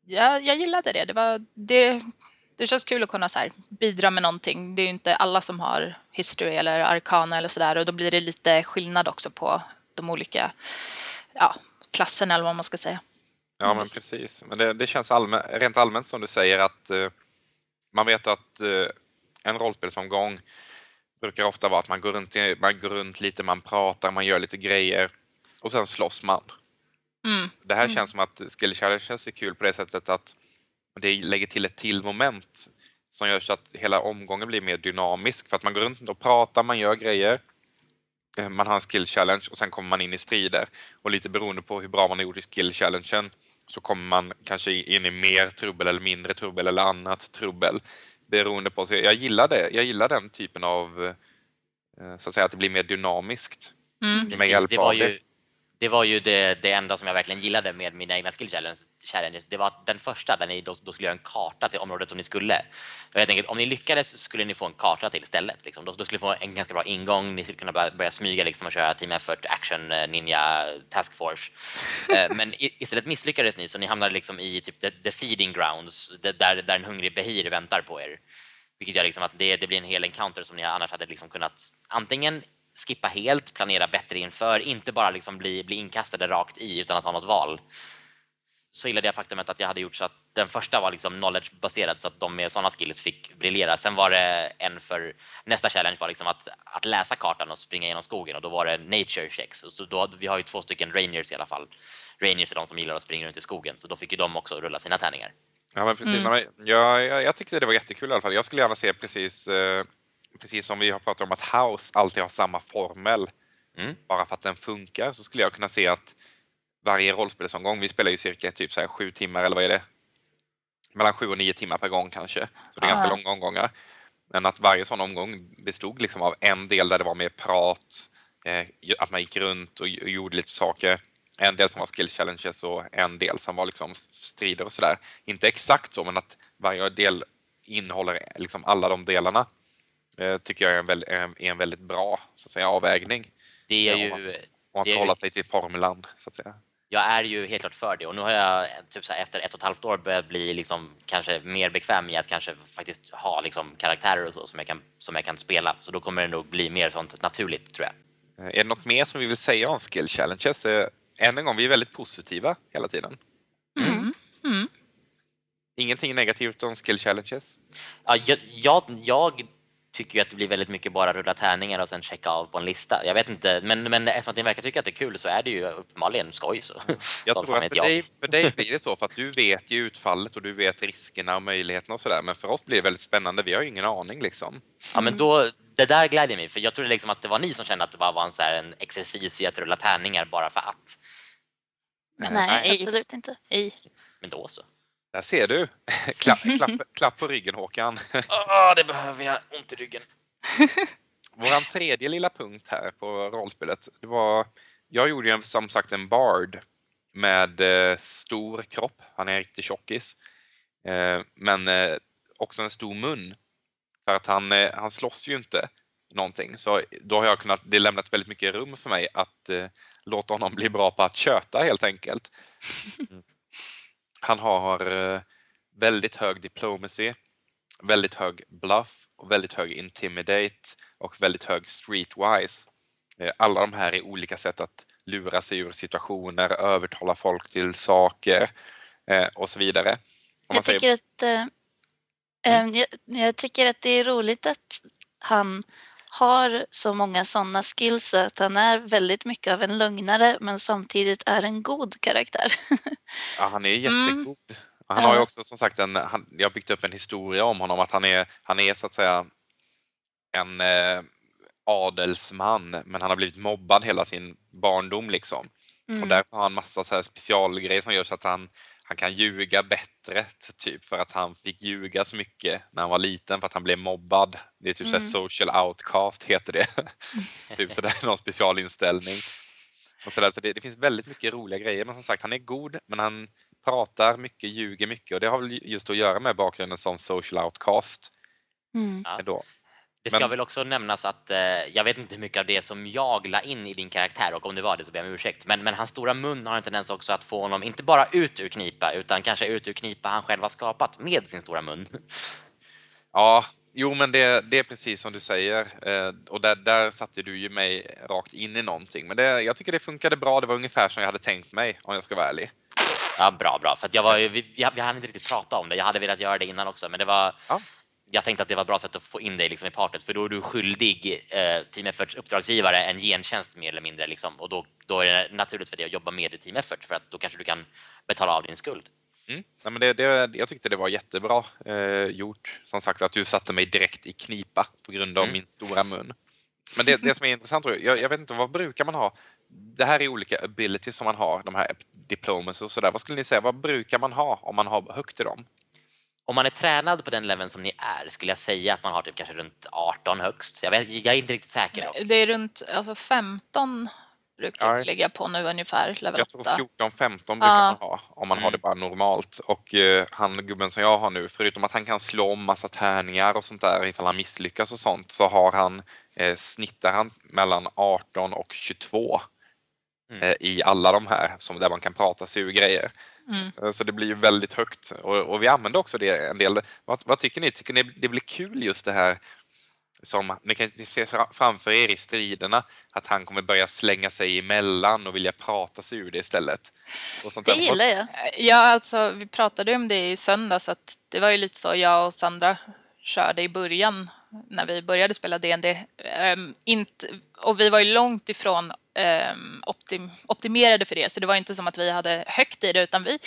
jag, jag gillade det. Det, var, det, det känns kul att kunna så här, bidra med någonting. Det är ju inte alla som har history eller arkana eller sådär och då blir det lite skillnad också på de olika ja, klasserna eller vad man ska säga. Ja men precis. Men det, det känns allmän, rent allmänt som du säger att uh, man vet att uh, en rollspelsomgång brukar ofta vara att man går, runt, man går runt lite, man pratar, man gör lite grejer och sen slåss man. Mm. Det här mm. känns som att Skill Challenges är kul på det sättet att det lägger till ett till moment som gör så att hela omgången blir mer dynamisk för att man går runt och pratar, man gör grejer. Eh, man har en skill challenge och sen kommer man in i strider och lite beroende på hur bra man har gjort i skill challengen så kommer man kanske in i mer trubbel eller mindre trubbel eller annat trubbel. Beroende på. Så jag gillar det. Jag gillar den typen av eh, så att säga att det blir mer dynamiskt. Mm. Med Precis, hjälp det av var det. ju, det var ju det, det enda som jag verkligen gillade med mina egna skill challenges. challenges. Det var att den första där ni då, då skulle göra en karta till området som ni skulle. Och jag tänker, om ni lyckades så skulle ni få en karta till istället. Liksom. Då, då skulle ni få en ganska bra ingång. Ni skulle kunna börja, börja smyga liksom, och köra team effort, action, eh, ninja, task force. Eh, men istället misslyckades ni så ni hamnade liksom i typ the, the feeding grounds där, där en hungrig behir väntar på er. Vilket gör liksom att det, det blir en hel encounter som ni annars hade liksom kunnat antingen skippa helt, planera bättre inför, inte bara liksom bli, bli inkastade rakt i utan att ha något val. Så gillade jag faktumet att jag hade gjort så att den första var liksom knowledge-baserad så att de med sådana skills fick briljera. Sen var det en för nästa challenge var liksom att, att läsa kartan och springa genom skogen och då var det nature checks. Och så då, vi har ju två stycken rangers i alla fall. Rangers är de som gillar att springa runt i skogen så då fick ju de också rulla sina tärningar. Ja, men precis. Mm. Jag, jag, jag tyckte det var jättekul i alla fall. Jag skulle gärna se precis, eh, precis som vi har pratat om att House alltid har samma formel. Mm. Bara för att den funkar så skulle jag kunna se att varje rollspelsomgång, vi spelar ju cirka typ så här sju timmar eller vad är det? Mellan sju och nio timmar per gång kanske. Så det är ganska Ja. långa omgångar. Men att varje sån omgång bestod liksom av en del där det var mer prat, eh, att man gick runt och, och gjorde lite saker. En del som var skill challenges och en del som var liksom strider och sådär. Inte exakt så men att varje del innehåller liksom alla de delarna. Eh, tycker jag är en, väl, är en väldigt bra så att säga, avvägning. Det är ju, om man ska- Om man ska hålla sig till formulan så att säga. jag är ju helt klart för det och nu har jag typ så här, efter ett och ett halvt år börjat bli liksom kanske mer bekväm i att kanske faktiskt ha liksom karaktärer och så som jag kan, som jag kan spela. Så då kommer det nog bli mer sånt naturligt tror jag. Eh, Är det något mer som vi vill säga om skill challenges? Eh, Än en gång, vi är väldigt positiva hela tiden. Mm. Mm. Ingenting negativt om skill challenges. Ja, jag, jag, jag tycker ju att det blir väldigt mycket bara rulla tärningar och sen checka av på en lista. Jag vet inte, men, men eftersom att ni verkar tycka att det är kul så är det ju uppenbarligen skoj. Så. Jag tror att för jag? dig, för dig blir det så för att du vet ju utfallet och du vet riskerna och möjligheterna och sådär. Men för oss blir det väldigt spännande. Vi har ju ingen aning liksom. Ja, men då, det där glädjer mig för jag trodde liksom att det var ni som kände att det bara var en, så här, en exercis i att rulla tärningar bara för att. Nej, Nej. absolut inte. Hej. Men då så. Där ser du! Klapp, klapp, klapp på ryggen Håkan. Ah, det behöver jag. Ont i ryggen. Våran tredje lilla punkt här på rollspelet, det var, jag gjorde ju som sagt en bard med eh, stor kropp, han är en riktig tjockis. Eh, men eh, också en stor mun. För att han, han slåss ju inte någonting. Så då har jag kunnat, det lämnat väldigt mycket rum för mig att eh, låta honom bli bra på att köta helt enkelt. Han har eh, väldigt hög diplomacy, väldigt hög bluff och väldigt hög intimidate och väldigt hög streetwise. Eh, Alla de här är olika sätt att lura sig ur situationer, övertala folk till saker eh, och så vidare. Jag säger- tycker, att, eh, eh, jag, jag tycker att det är roligt att han har så många sådana skills så att han är väldigt mycket av en lögnare men samtidigt är en god karaktär. Ja, han är Mm. jättegod. Han har ju också som sagt en, han, jag har byggt upp en historia om honom att han är, han är så att säga en eh, adelsman men han har blivit mobbad hela sin barndom liksom. Och Mm. därför har han massa så här specialgrejer som gör så att han, han kan ljuga bättre typ för att han fick ljuga så mycket när han var liten för att han blev mobbad. Det är typ så här Mm. social outcast heter det. typ så det är någon specialinställning. Och så där, så det, det finns väldigt mycket roliga grejer men som sagt han är god men han pratar mycket, ljuger mycket och det har väl just att göra med bakgrunden som social outcast. Mm. Ja. Då. Det ska Men- väl också nämnas att eh, jag vet inte hur mycket av det som jag la in i din karaktär och om det var det så ber jag om ursäkt. Men, men hans stora mun har en tendens också att få honom inte bara ut ur knipa utan kanske ut ur knipa han själv har skapat med sin stora mun. Ja, jo men det, det är precis som du säger eh, och där, där satte du ju mig rakt in i någonting. Men det, jag tycker det funkade bra, det var ungefär som jag hade tänkt mig om jag ska vara ärlig. Ja, bra, bra. För jag var ju, vi, vi, vi hann inte riktigt prata om det. Jag hade velat göra det innan också, men det var. Ja. Jag tänkte att det var ett bra sätt att få in dig liksom i partet, för då är du skyldig eh, Team Efforts uppdragsgivare en gentjänst mer eller mindre liksom, och då, då är det naturligt för dig att jobba med i Team Effort för att då kanske du kan betala av din skuld. Mm. Nej, men det, det, jag tyckte det var jättebra eh, gjort. Som sagt att du satte mig direkt i knipa på grund av Mm. min stora mun. Men det, det som är intressant, tror jag, jag, jag vet inte vad brukar man ha? Det här är olika abilities som man har, de här diplomas och sådär. Vad skulle ni säga, vad brukar man ha om man har högt i dem? Om man är tränad på den leveln som ni är skulle jag säga att man har typ kanske runt 18 högst. Jag, vet, jag är inte riktigt säker. Dock. Det är runt alltså 15 brukar Ja. ligga på nu ungefär, level Jag tror 8. 14-15 brukar Ja. man ha om man har Mm. det bara normalt. Och eh, han gubben som jag har nu, förutom att han kan slå om massa tärningar och sånt där ifall han misslyckas och sånt, så har han, eh, snittar han mellan 18 och 22 Mm. eh, i alla de här som där man kan prata sig ur grejer. Mm. Eh, Så det blir ju väldigt högt och, och vi använder också det en del. Vad, vad tycker ni? Tycker ni det blir kul just det här som ni kan se fra- framför er i striderna att han kommer börja slänga sig emellan och vilja prata sig ur det istället? Och sånt Det gillar jag. Ja, alltså vi pratade om det i söndags att det var ju lite så jag och Sandra körde i början när vi började spela D&D. Ehm, inte, och vi var ju långt ifrån ehm, optim, optimerade för det, så det var inte som att vi hade högt i det, utan vi,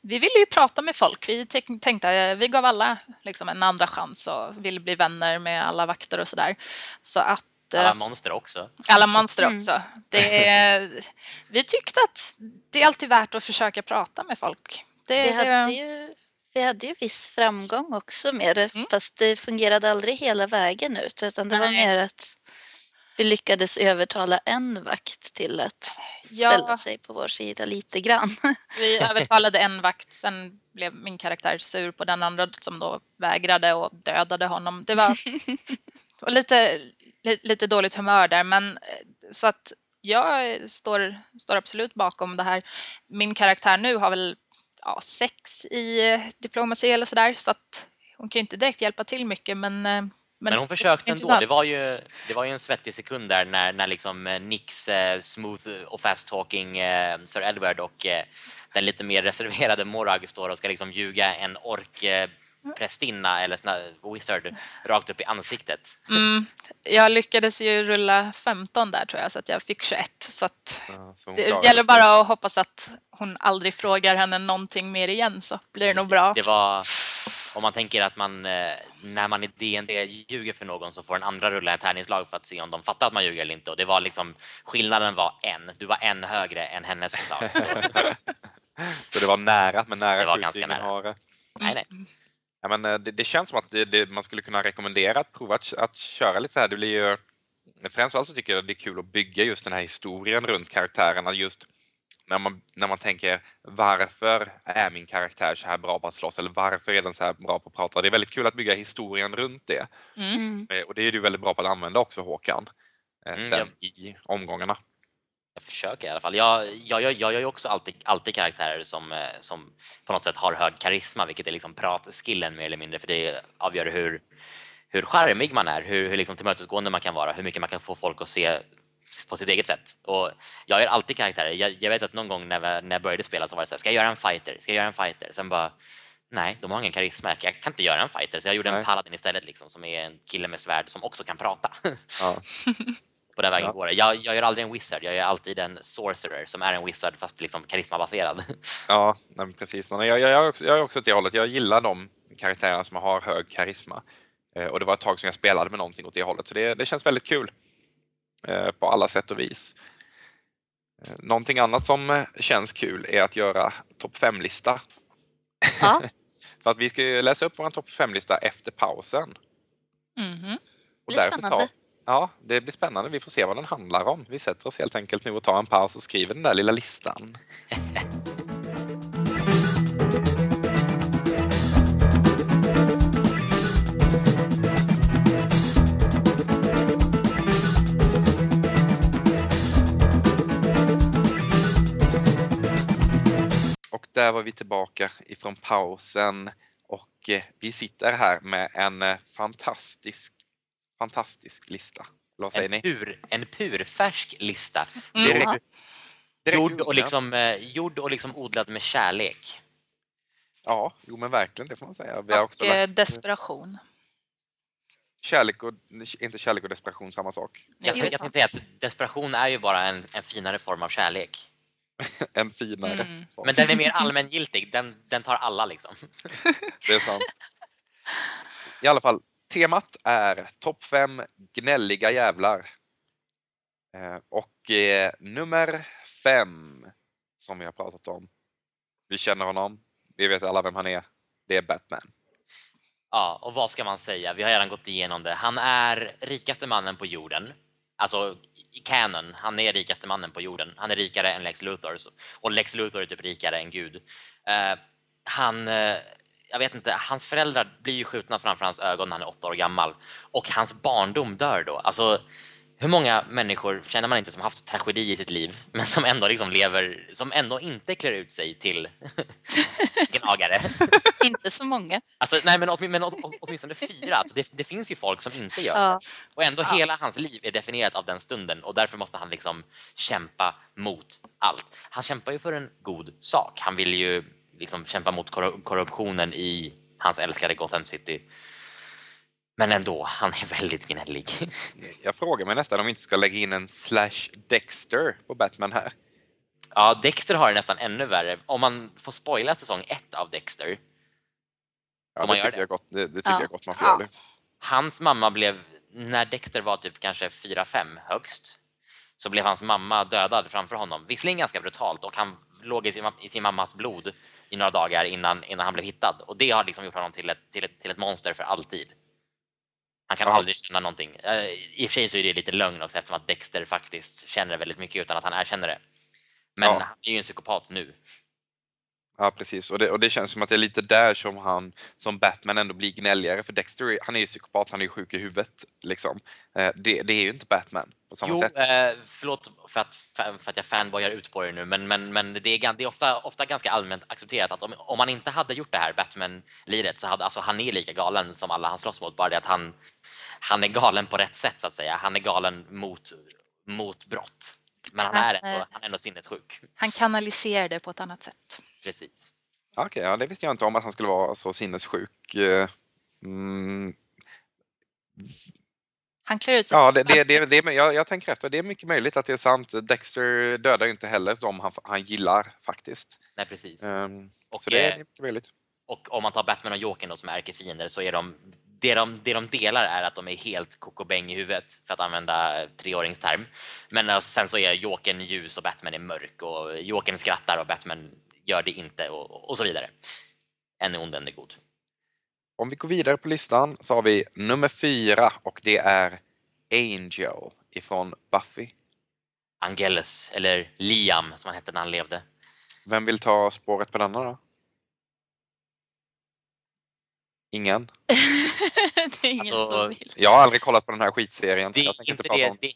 vi ville ju prata med folk. Vi tänk- tänkte, vi gav alla liksom en andra chans och ville bli vänner med alla vakter och sådär. Så att Alla eh, monster också. alla monster Mm. också. Det är, vi tyckte att det är alltid värt att försöka prata med folk. Det, Vi det- hade ju, vi hade ju viss framgång också med det, Mm. fast det fungerade aldrig hela vägen ut, utan det var Nej. mer att vi lyckades övertala en vakt till att Ja. ställa sig på vår sida lite grann. Vi övertalade en vakt, sen blev min karaktär sur på den andra som då vägrade och dödade honom. Det var var lite, li, lite dåligt humör där men eh, så att jag står, står absolut bakom det här. Min karaktär nu har väl ja, sex i eh, diplomacy eller sådär så att hon kan inte direkt hjälpa till mycket men eh, Men hon försökte ändå. intressant. Det var, ju, det var ju en svettig sekund där när, när liksom eh, Nicks eh, smooth och fast talking eh, Sir Edward och eh, den lite mer reserverade Morag står och ska liksom ljuga en ork prästinna eller wizard rakt upp i ansiktet. Mm, jag lyckades ju rulla 15 där tror jag så att jag fick 21 så att Ja, så det gäller bara att hoppas att hon aldrig frågar henne någonting mer igen så blir det nog bra. Det var, om man tänker att man eh, när man i D&D ljuger för någon så får den andra rulla ett tärningslag för att se om de fattar att man ljuger eller inte och det var liksom skillnaden var en. Du var en högre än hennes slag. Så, Så det var nära, men nära Det var ganska nära. hare. nej, nej. Ja, men eh, det, det känns som att det, det, man skulle kunna rekommendera att prova att, att köra lite så här. Det blir ju, främst allt så tycker jag det är kul att bygga just den här historien runt karaktärerna. Just när man, när man tänker varför är min karaktär så här bra på att slåss eller varför är den så här bra på att prata. Det är väldigt kul att bygga historien runt det. Mm. Eh, Och det är du väldigt bra på att använda också Håkan. eh, Mm, Sen i omgångarna. Jag försöker i alla fall. Jag, jag, jag, jag gör ju också alltid, alltid karaktärer som, eh, som på något sätt har hög karisma, vilket är liksom pratskillen mer eller mindre, för det avgör hur, hur charmig man är, hur, hur liksom tillmötesgående man kan vara, hur mycket man kan få folk att se på sitt eget sätt. Och jag gör alltid karaktärer. Jag, jag vet att någon gång när, vi, när jag började spela så var det så här, ska jag göra en fighter? Ska jag göra en fighter? Sen bara, nej, de har ingen karisma. Jag kan inte göra en fighter. Så jag gjorde Nej. en paladin istället, liksom, som är en kille med svärd som också kan prata. Ja. på den vägen Ja. går det. Jag, jag gör aldrig en wizard, jag gör alltid en sorcerer som är en wizard fast liksom karismabaserad. Ja, nej, precis. Jag, jag, jag, är också, jag är också åt det hållet. Jag gillar de karaktärerna som har hög karisma. Eh, och det var ett tag som jag spelade med någonting åt det hållet. Så det, det känns väldigt kul. Eh, på alla sätt och vis. Eh, någonting annat som känns kul är att göra topp 5-lista. Ja. För att vi ska ju läsa upp vår topp 5-lista efter pausen. Mhm. Och blir därför spännande ja, det blir spännande. Vi får se vad den handlar om. Vi sätter oss helt enkelt nu och tar en paus och skriver den där lilla listan. Och där var vi tillbaka ifrån pausen och eh, vi sitter här med en eh, fantastisk, fantastisk lista. Vad säger En, ni? pur, en purfärsk lista. Mm. Direkt- Gjord, direkt gjord, och odlad. liksom, eh, gjord och liksom odlad med kärlek. Ja, jo men verkligen det får man säga. Vi har också Och lagt eh, desperation. kärlek och, inte kärlek och desperation samma sak. Jag, jag tänkte säga att desperation är ju bara en, en finare form av kärlek. En finare Mm. form. Men den är mer allmängiltig, den, den tar alla liksom. Det är sant. I alla fall, temat är topp 5 gnälliga jävlar. Eh, och eh, nummer 5 som vi har pratat om. Vi känner honom. Vi vet alla vem han är. Det är Batman. Ja, och vad ska man säga? Vi har redan gått igenom det. Han är rikaste mannen på jorden. Alltså i canon, han är rikaste mannen på jorden. Han är rikare än Lex Luthor och Lex Luthor är typ rikare än Gud. Eh, han, eh, jag vet inte, hans föräldrar blir ju skjutna framför hans ögon när han är åtta år gammal och hans barndom dör då. Alltså hur många människor känner man inte som haft tragedi i sitt liv men som ändå liksom lever, som ändå inte klär ut sig till gnagare? inte så många. Alltså, nej men, men åtminstone fyra. Alltså, det, det, finns ju folk som inte gör det. Och ändå ja. hela hans liv är definierat av den stunden och därför måste han liksom kämpa mot allt. Han kämpar ju för en god sak. Han vill ju liksom kämpa mot korruptionen i hans älskade Gotham City. Men ändå, han är väldigt gnällig. Jag frågar mig nästan om vi inte ska lägga in en slash Dexter på Batman här. Ja, Dexter har det nästan ännu värre. Om man får spoila säsong 1 av Dexter. Ja, det, tycker det? Jag gott, det, det tycker ja. jag gott man får ja. Hans mamma blev, när Dexter var typ kanske 4-5 högst, så blev hans mamma dödad framför honom. Visserligen ganska brutalt och han låg i sin, i sin mammas blod i några dagar innan, innan han blev hittad. Och det har liksom gjort honom till ett, till ett, till ett monster för alltid. Han kan ja. aldrig känna någonting. Eh, I och för sig så är det lite lögn också eftersom att Dexter faktiskt känner väldigt mycket utan att han erkänner det. Men ja. han är ju en psykopat nu. Ja precis och det, och det känns som att det är lite där som han som Batman ändå blir gnälligare för Dexter han är ju psykopat, han är ju sjuk i huvudet liksom. Eh, det, det är ju inte Batman på samma jo, sätt. Eh, förlåt för att, för att jag fanboyar ut på det nu men, men, men det är, det är ofta, ofta ganska allmänt accepterat att om, om man inte hade gjort det här Batman-liret så hade alltså han är lika galen som alla han slåss mot bara det att han, han är galen på rätt sätt så att säga. Han är galen mot, mot brott. Men han är ändå, han är ändå sinnessjuk. Han kanaliserar det på ett annat sätt. Precis. Okej, okay, ja, det visste jag inte om att han skulle vara så sinnessjuk. Eh, mm. Han klär ut sig. Ja, det, det, det, det, jag, jag tänker efter. Det är mycket möjligt att det är sant. Dexter dödar inte heller de han, han gillar faktiskt. Nej, precis. Um, och, så det, det, är mycket möjligt. Och om man tar Batman och Jokern då som är ärkefiender så är de det de, det de delar är att de är helt kokobäng i huvudet för att använda treåringsterm. Men uh, sen så är Jokern ljus och Batman är mörk och Jokern skrattar och Batman gör det inte och, och så vidare. En är ond, en är god. Om vi går vidare på listan så har vi nummer fyra och det är Angel ifrån Buffy. Angelus, eller Liam som han hette när han levde. Vem vill ta spåret på denna då? Ingen? det är ingen alltså, som vill. Jag har aldrig kollat på den här skitserien. Det, jag inte inte det, det.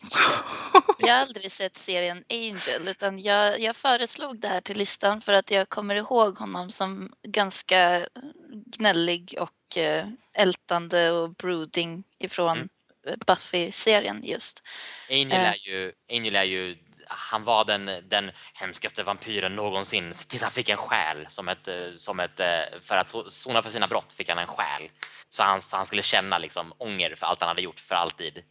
Jag har aldrig sett serien Angel utan jag, jag föreslog det här till listan för att jag kommer ihåg honom som ganska gnällig och eh, ältande och brooding ifrån mm. Buffy-serien just. Angel är, eh. ju, Angel är ju han var den, den hemskaste vampyren någonsin tills han fick en själ som ett, eh, som ett, eh, för att sona för sina brott fick han en själ. Så han, så han skulle känna liksom ånger för allt han hade gjort för alltid.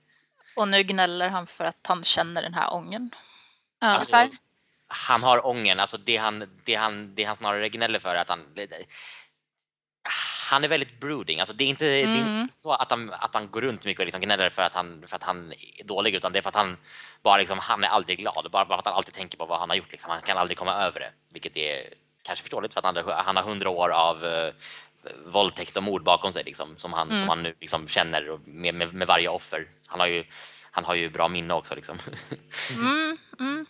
Och nu gnäller han för att han känner den här ången. Ja. Alltså, han har ången, alltså det han, det, han, det han snarare gnäller för är att han han är väldigt brooding. Alltså det, är inte, mm. det är inte mm. så att han, att han går runt mycket och liksom gnäller för att, han, för att han är dålig utan det är för att han bara liksom, han är aldrig glad. Bara, bara att han alltid tänker på vad han har gjort. Liksom. Han kan aldrig komma över det. Vilket är kanske förståeligt för att han, han har hundra år av uh, våldtäkt och mord bakom sig liksom, som, han, mm. som han nu liksom, känner med, med, med, varje offer. Han har ju, han har ju bra minne också. Liksom. Mm, mm.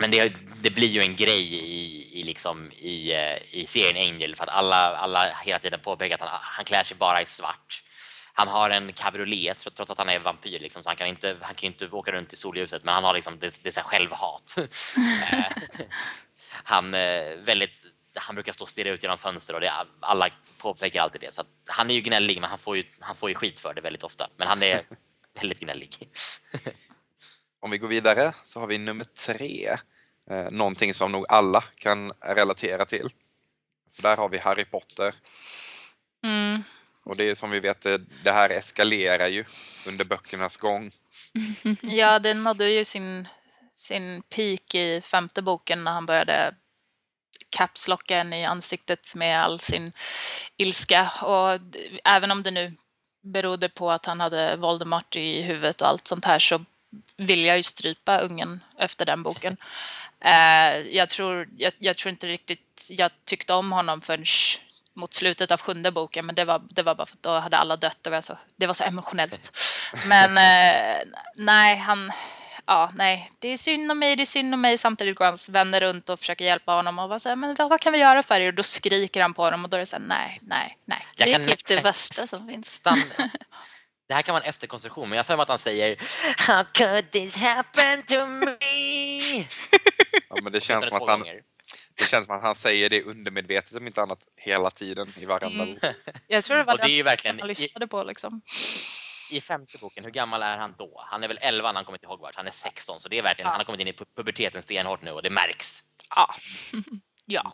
Men det, det, blir ju en grej i, i, liksom, i, eh, i serien Angel för att alla, alla hela tiden påpekar att han, han klär sig bara i svart. Han har en cabriolet trots att han är vampyr liksom, så han kan inte, han kan inte åka runt i solljuset men han har liksom det, det är självhat. Eh, han, eh, väldigt, han brukar stå och stirra ut genom fönster och det, alla påpekar alltid det. Så han är ju gnällig men han får ju, han får ju skit för det väldigt ofta. Men han är väldigt gnällig. Om vi går vidare så har vi nummer tre. Eh, någonting som nog alla kan relatera till. För där har vi Harry Potter. Mm. Och det är som vi vet, det här eskalerar ju under böckernas gång. Ja, det nådde ju sin, sin peak i femte boken när han började kapslocka en i ansiktet med all sin ilska. Och även om det nu berodde på att han hade Voldemort i huvudet och allt sånt här så vill jag ju strypa ungen efter den boken. Uh, jag, tror, jag, jag, tror inte riktigt jag tyckte om honom förrän mot slutet av sjunde boken men det var, det var bara för att då hade alla dött och så, det var så emotionellt. Men eh, nej, han, ja, nej, det är synd om mig, det är synd om mig. Samtidigt går hans vänner runt och försöker hjälpa honom och bara säger men vad, vad, kan vi göra för er? Och då skriker han på dem och då är det så här, nej, nej, nej. Jag det är typ det värsta som finns. Stam- det här kan vara en efterkonstruktion men jag har att han säger How could this happen to me? Ja, men det känns, som att han, gånger. det känns som att han säger det undermedvetet om inte annat hela tiden i varenda Mm. bok. Jag tror det var Och det är verkligen han i, lyssnade på liksom. i femte boken, hur gammal är han då? Han är väl 11 när han kommer till Hogwarts, han är 16 så det är verkligen, Ja. han har kommit in i pu- puberteten stenhårt nu och det märks. Ja. ja.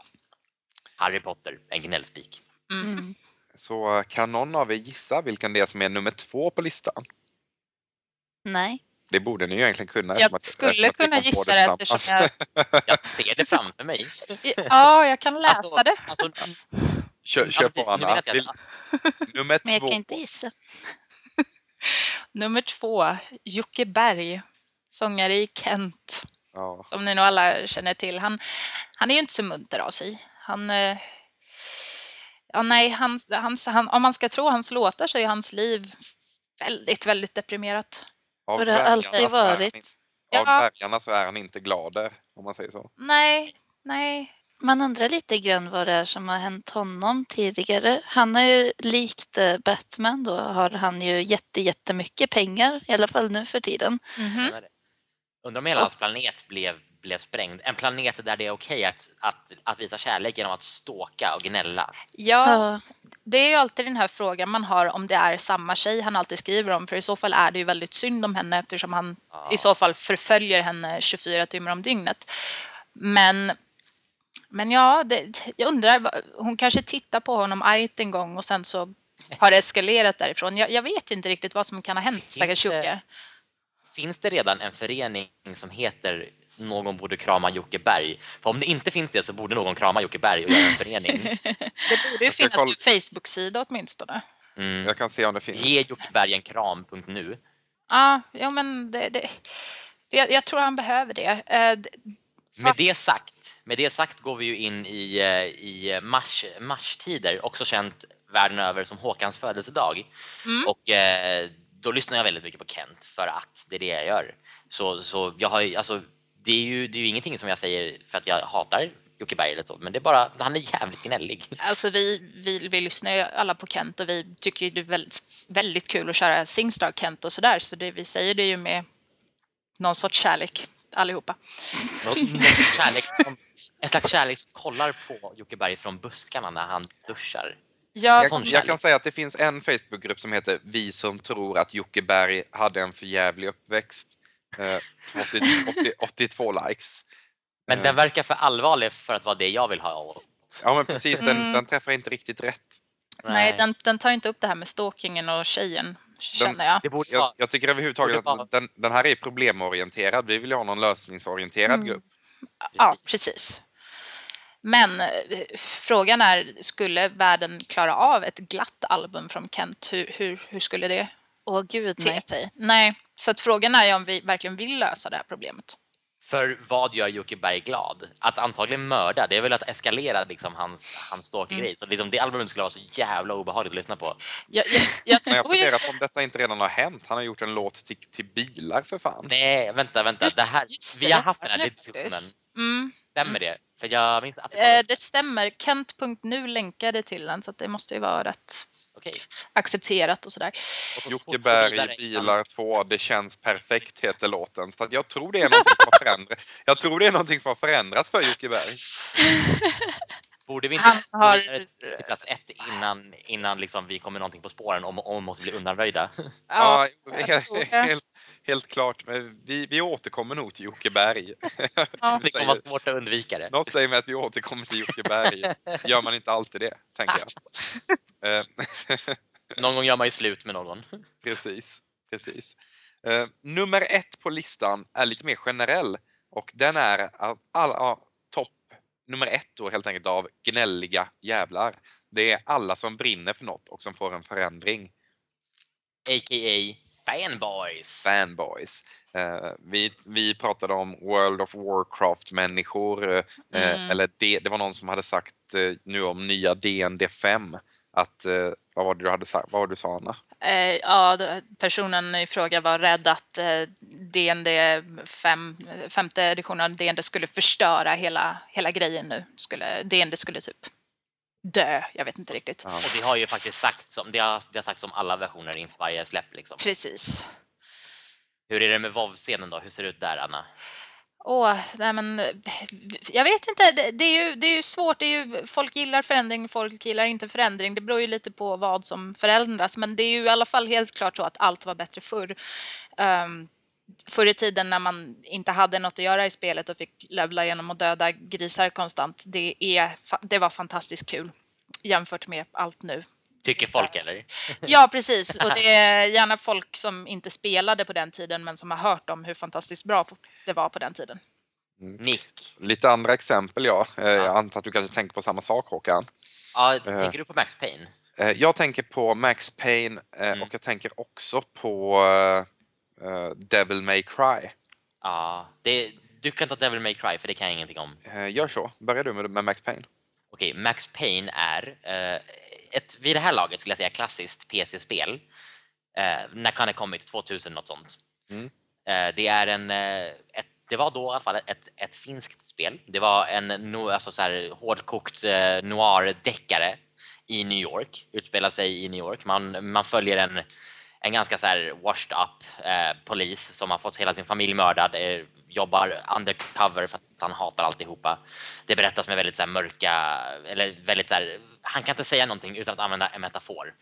Harry Potter, en gnällspik. Mm. Så kan någon av er gissa vilken det är som är nummer två på listan? Nej. Det borde ni ju egentligen kunna. Jag att- skulle kunna gissa det eftersom jag, Jag ser det framför mig. ja, jag kan läsa Alltså, det. alltså, Kör, ja, kör precis, på Anna. Vill, nummer Men jag två. kan inte gissa. Nummer två, Jocke Berg, sångare i Kent, Ja. som ni nog alla känner till. Han, han är ju inte så munter av sig. Han, eh, ja, nej, han, hans, han, om man ska tro hans låtar så är hans liv väldigt, väldigt deprimerat. Av Och det har alltid är varit. inte- Av Ja. dvärgarna så är han inte glad om man säger så. Nej, nej. Man undrar lite grann vad det är som har hänt honom tidigare. Han har ju likt eh, Batman då har han ju jätte, jättemycket pengar i alla fall nu för tiden. Mhm. Undrar om hela hans planet blev, blev sprängd. En planet där det är okej att, att, att visa kärlek genom att ståka och gnälla. Ja, det är ju alltid den här frågan man har om det är samma tjej han alltid skriver om. För i så fall är det ju väldigt synd om henne eftersom han Ja. i så fall förföljer henne 24 timmar om dygnet. Men, men ja, det, jag undrar, hon kanske tittar på honom argt en gång och sen så har det eskalerat därifrån. Jag, jag vet inte riktigt vad som kan ha hänt, stackars Jocke. Finns det redan en förening som heter Någon borde krama Jocke Berg? För om det inte finns det så borde någon krama Jocke Berg och göra en förening. Det borde ju finnas kolla- en Facebook-sida åtminstone. Mm. Jag kan se om det finns. Ge Jocke Berg en kram.nu. Ja, ja men det, det, jag, jag tror han behöver det. Eh, Med det sagt, med det sagt går vi ju in i, eh, i mars, marstider, också känt världen över som Håkans födelsedag. Mm. Och eh, då lyssnar jag väldigt mycket på Kent för att det är det jag gör. Så, så jag har ju, alltså, det är ju, det är ju ingenting som jag säger för att jag hatar Jocke Berg eller så, men det är bara, han är jävligt gnällig. Alltså vi, vi, vi lyssnar ju alla på Kent och vi tycker ju det är väldigt, väldigt kul att köra Singstar Kent och sådär. Så det, vi säger det ju med någon sorts kärlek allihopa. Något, något kärlek en slags kärlek som kollar på Jocke Berg från buskarna när han duschar. Ja, Jag, jag kan säga att det finns en Facebookgrupp som heter Vi som tror att Jocke Berg hade en förjävlig uppväxt. Eh, 80, 80, 82 likes. Men Eh, den verkar för allvarlig för att vara det jag vill ha åt. Ja men precis, den, Mm. den träffar inte riktigt rätt. nej, den, den tar inte upp det här med stalkingen och tjejen, känner jag. Det borde Jag, jag tycker överhuvudtaget att den, den här är problemorienterad. Vi vill ju ha någon lösningsorienterad Mm. grupp. Ja, precis. Men eh, frågan är, skulle världen klara av ett glatt album från Kent? Hur, hur, hur skulle det åh gud te nej. sig? Nej, så att frågan är ju om vi verkligen vill lösa det här problemet. För vad gör Jocke Berg glad? Att antagligen mörda, det är väl att eskalera liksom hans, hans stalkergrej. Mm. Så liksom det albumet skulle vara så jävla obehagligt att lyssna på. Jag, jag, jag Men jag tror ju, funderar på om detta inte redan har hänt. Han har gjort en låt till, till bilar för fan. Nej, vänta, vänta. Just- det här, just vi det, har haft den här diskussionen. mm, Stämmer det? För jag minns att eh, det stämmer. Kent.nu länkade till den så att det måste ju vara rätt Okej. accepterat och sådär. Låt oss fort Jocke gå Berg vidare i innan- bilar 2, det känns perfekt heter låten. Så att jag tror det är någonting som har förändrats. Jag tror det är någonting som har förändrats för Jocke Berg. Borde vi inte Han har- till plats ett innan, innan liksom vi kommer någonting på spåren om, om måste bli undanröjda? Ja, helt, helt, klart. Men vi, vi återkommer nog till Jocke Berg. Ja. Det kommer vara svårt att undvika det. Något säger mig att vi återkommer till Jocke Berg. Gör man inte alltid det, tänker jag. Eh, Någon gång gör man ju slut med någon. Precis, precis. Eh, nummer ett på listan är lite mer generell och den är att alla, nummer ett då helt enkelt av gnälliga jävlar. Det är alla som brinner för något och som får en förändring. A.k.a. Fanboys! fanboys. Eh, vi, vi pratade om World of Warcraft-människor, eh, Mm. eller det, det var någon som hade sagt eh, nu om nya DND 5 att, eh, vad var det du hade sagt, vad var det du sa Anna? Eh, ja, personen i fråga var rädd att eh, DND fem, femte editionen av DND skulle förstöra hela, hela grejen nu. Skulle, DND skulle typ dö, jag vet inte riktigt. Ja. Och det har ju faktiskt sagts om, det har, det har sagts om alla versioner inför varje släpp. Liksom. Precis. Hur är det med WoW-scenen då? Hur ser det ut där Anna? Åh, nej men jag vet inte. Det, det, är ju, det är ju svårt. Det är ju, folk gillar förändring, folk gillar inte förändring. Det beror ju lite på vad som förändras. Men det är ju i alla fall helt klart så att allt var bättre förr. Um, förr i tiden när man inte hade något att göra i spelet och fick levla genom att döda grisar konstant. Det, är, det var fantastiskt kul jämfört med allt nu. Tycker folk eller? Ja, precis. Och det är gärna folk som inte spelade på den tiden men som har hört om hur fantastiskt bra det var på den tiden. Nick? Lite andra exempel ja. Eh, Jag Ja. antar att du kanske tänker på samma sak Håkan. Ja, tänker du på Max Payne? Eh, Jag tänker på Max Payne eh, Mm. och jag tänker också på eh, Devil May Cry. Ja, det, du kan ta Devil May Cry för det kan jag ingenting om. Eh, Gör så, börjar du med, med Max Payne. Okej, Max Payne är eh, ett, vid det här laget skulle jag säga klassiskt PC-spel. Eh, när kan det kommit? 2000 något sånt. Mm. Eh, det är en, eh, ett, det var då i alla fall ett, ett finskt spel. Det var en no, alltså så här, hårdkokt eh, noir-deckare i New York, utspelar sig i New York. Man, man följer en, en ganska så här washed up eh, polis som har fått hela sin familj mördad, eh, jobbar undercover för att han hatar alltihopa. Det berättas med väldigt så här mörka, eller väldigt så här, han kan inte säga någonting utan att använda en metafor.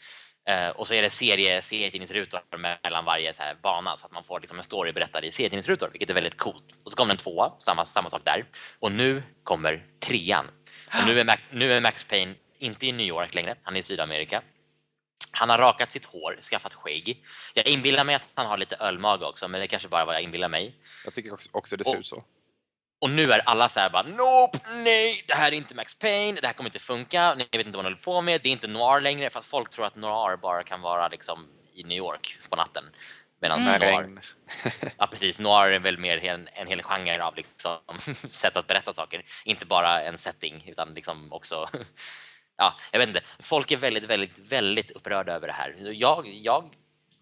Eh, och så är det serie, serietidningsrutor mellan varje så här bana så att man får liksom en story berättad i serietidningsrutor, vilket är väldigt coolt. Och så kom en tvåa, samma, samma sak där. Och nu kommer trean. Och nu är, Mac, nu är Max Payne inte i New York längre, han är i Sydamerika. Han har rakat sitt hår, skaffat skägg. Jag inbillar mig att han har lite ölmage också, men det är kanske bara vad jag inbillar mig. Jag tycker också, det ser Och- ut så. Och nu är alla så här bara Nope, nej, det här är inte Max Payne, det här kommer inte funka, ni vet inte vad ni håller på med, det är inte noir längre fast folk tror att noir bara kan vara liksom i New York på natten. Medan Mm. Noir, ja precis, noir är väl mer en, en hel genre av liksom sätt att berätta saker. Inte bara en setting utan liksom också Ja, jag vet inte. Folk är väldigt, väldigt, väldigt upprörda över det här. Jag, jag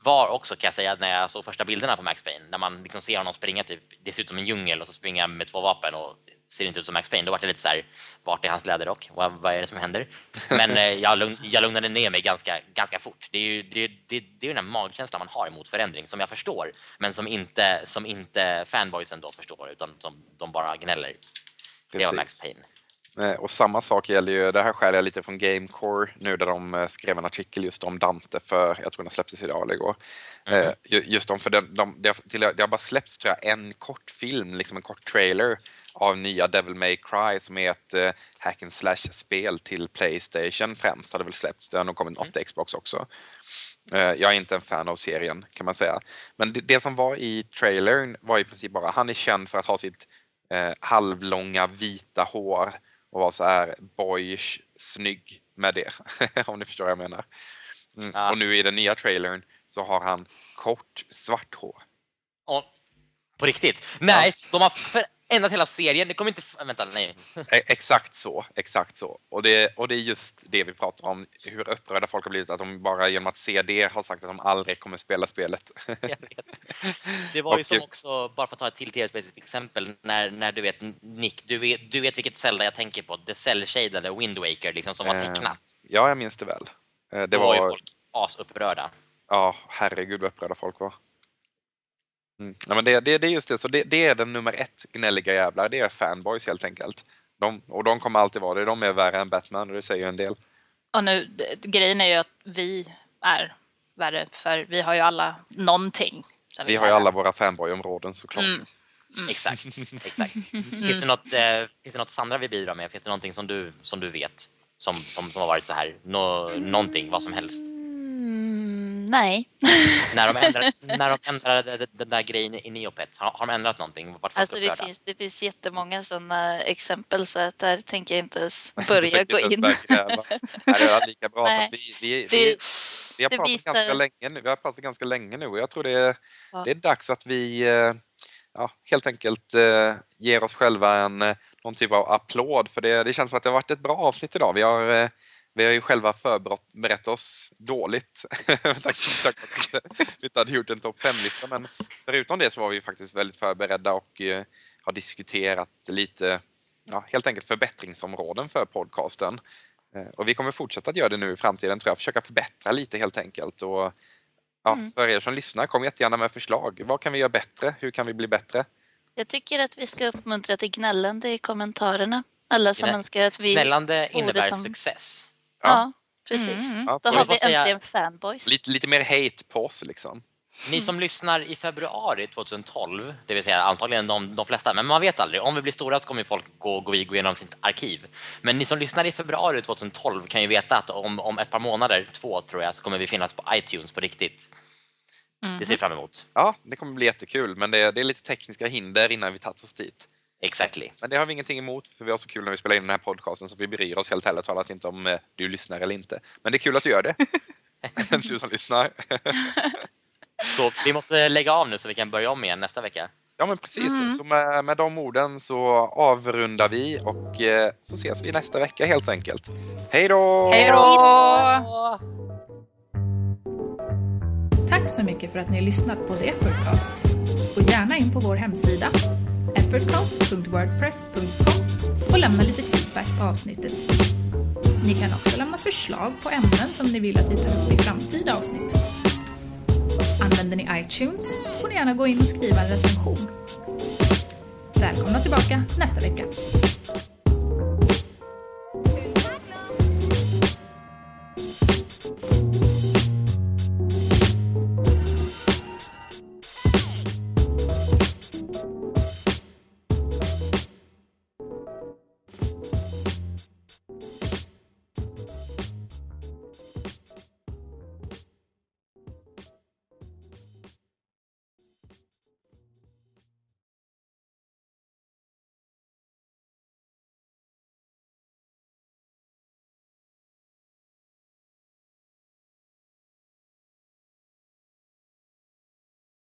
var också kan jag säga när jag såg första bilderna på Max Payne, när man liksom ser honom springa typ, det ser ut som en djungel och så springer han med två vapen och ser inte ut som Max Payne. Då var det lite så här, vart är hans läderrock? Vad, vad är det som händer? Men eh, jag, lugn, jag lugnade ner mig ganska, ganska fort. Det är ju det, det, det är den här magkänslan man har emot förändring som jag förstår, men som inte, som inte fanboysen då förstår utan som de bara gnäller. Det var Max. Payne. Eh, Och samma sak gäller ju, det här skär jag lite från Gamecore nu där de eh, skrev en artikel just om Dante för, jag tror den släpptes idag eller igår. Ju- Just om, för den, de, det, har, det har bara släppts tror jag en kortfilm, liksom en kort trailer av nya Devil May Cry som är ett eh, hack and slash spel till Playstation främst har det väl släppts. Det har nog kommit något till Xbox också. Eh, Jag är inte en fan av serien kan man säga. Men det, det som var i trailern var i princip bara, han är känd för att ha sitt eh, halvlånga vita hår och vara så här boyish snygg med det. Om ni förstår vad jag menar. Mm. Ja. Och nu i den nya trailern så har han kort svart hår. Och, på riktigt? Nej, de har förändrat hela serien. Det kommer inte... Vänta, nej. E- Exakt så, exakt så. Och det, och det är just det vi pratar om, hur upprörda folk har blivit att de bara genom att se det har sagt att de aldrig kommer spela spelet. Det var ju Och- som också, bara för att ta ett till tv-spelsigt exempel, när, när du vet Nick, du vet, du vet vilket Zelda jag tänker på, The Cell-shadade Wind Waker liksom som var Eh, tecknat. Ja, jag minns det väl. Eh, Det Då var ju var, folk asupprörda. ja herregud vad upprörda folk var. Mm. Ja, men det, det, det är just det, så det, det är den nummer ett gnälliga jävlar, det är fanboys helt enkelt. De, och de kommer alltid vara det, de är värre än Batman och det säger ju en del. Och nu, grejen är ju att vi är värre för vi har ju alla någonting. som Vi har ju alla våra fanboyområden såklart. Mm. Mm. Exakt, exakt. Finns det något, eh, finns det något Sandra vi bidrar med? Finns det någonting som du, som du vet som, som, som har varit så här? Nå, någonting, vad som helst? Nej. När de ändrade, när de ändrade den där grejen i Neopets, har, har de ändrat någonting? Vart Alltså det finns, det finns jättemånga sådana exempel så att där tänker jag inte ens börja gå in. Nej, det är lika bra. för Nej. att Vi, vi, Det, vi, vi har pratat visar- ganska länge nu. Vi har pratat ganska länge nu och jag tror det är, Ja. det är dags att vi eh, ja, helt enkelt eh, ger oss själva en, eh, någon typ av applåd för det, det känns som att det har varit ett bra avsnitt idag. Vi har, eh, vi har ju själva förberett oss dåligt. att vi inte hade gjort en topp 5-lista men förutom det så var vi faktiskt väldigt förberedda och eh, har diskuterat lite ja, helt enkelt förbättringsområden för podcasten. Eh, Och vi kommer fortsätta att göra det nu i framtiden tror jag, försöka förbättra lite helt enkelt. Och, ja, Mm. För er som lyssnar, kom jättegärna med förslag. Vad kan vi göra bättre? Hur kan vi bli bättre? jag tycker att vi ska uppmuntra till gnällande i kommentarerna. Alla som Gnä- önskar att vi... Gnällande innebär som- success. Ja, precis. Mm. Ja, Så så har vi äntligen fanboys. lite, lite mer hate på oss liksom. Ni som lyssnar i februari 2012, det vill säga antagligen de, de flesta, men man vet aldrig. Om vi blir stora så kommer folk gå, gå, gå igenom sitt arkiv. Men ni som lyssnar i februari 2012 kan ju veta att om, om ett par månader, två tror jag, så kommer vi finnas på iTunes på riktigt. Mm. Det ser vi fram emot. Ja, det kommer bli jättekul men det, det är lite tekniska hinder innan vi tagit oss dit. Exactly. Men det har vi ingenting emot för vi har så kul när vi spelar in den här podcasten så vi bryr oss helt ärligt talat inte om eh, du lyssnar eller inte. Men det är kul att du gör det. du som lyssnar. Så vi måste lägga av nu så vi kan börja om igen nästa vecka. Ja men precis, Mm. så med, med de orden så avrundar vi och eh, så ses vi nästa vecka helt enkelt. Hej då! Hej då! Tack så mycket för att ni har lyssnat på The Effortcast. Gå gärna in på vår hemsida, effortcast.wordpress.com och lämna lite feedback på avsnittet. Ni kan också lämna förslag på ämnen som ni vill att vi tar upp i framtida avsnitt. Använder ni iTunes får ni gärna gå in och skriva en recension. Välkomna tillbaka nästa vecka.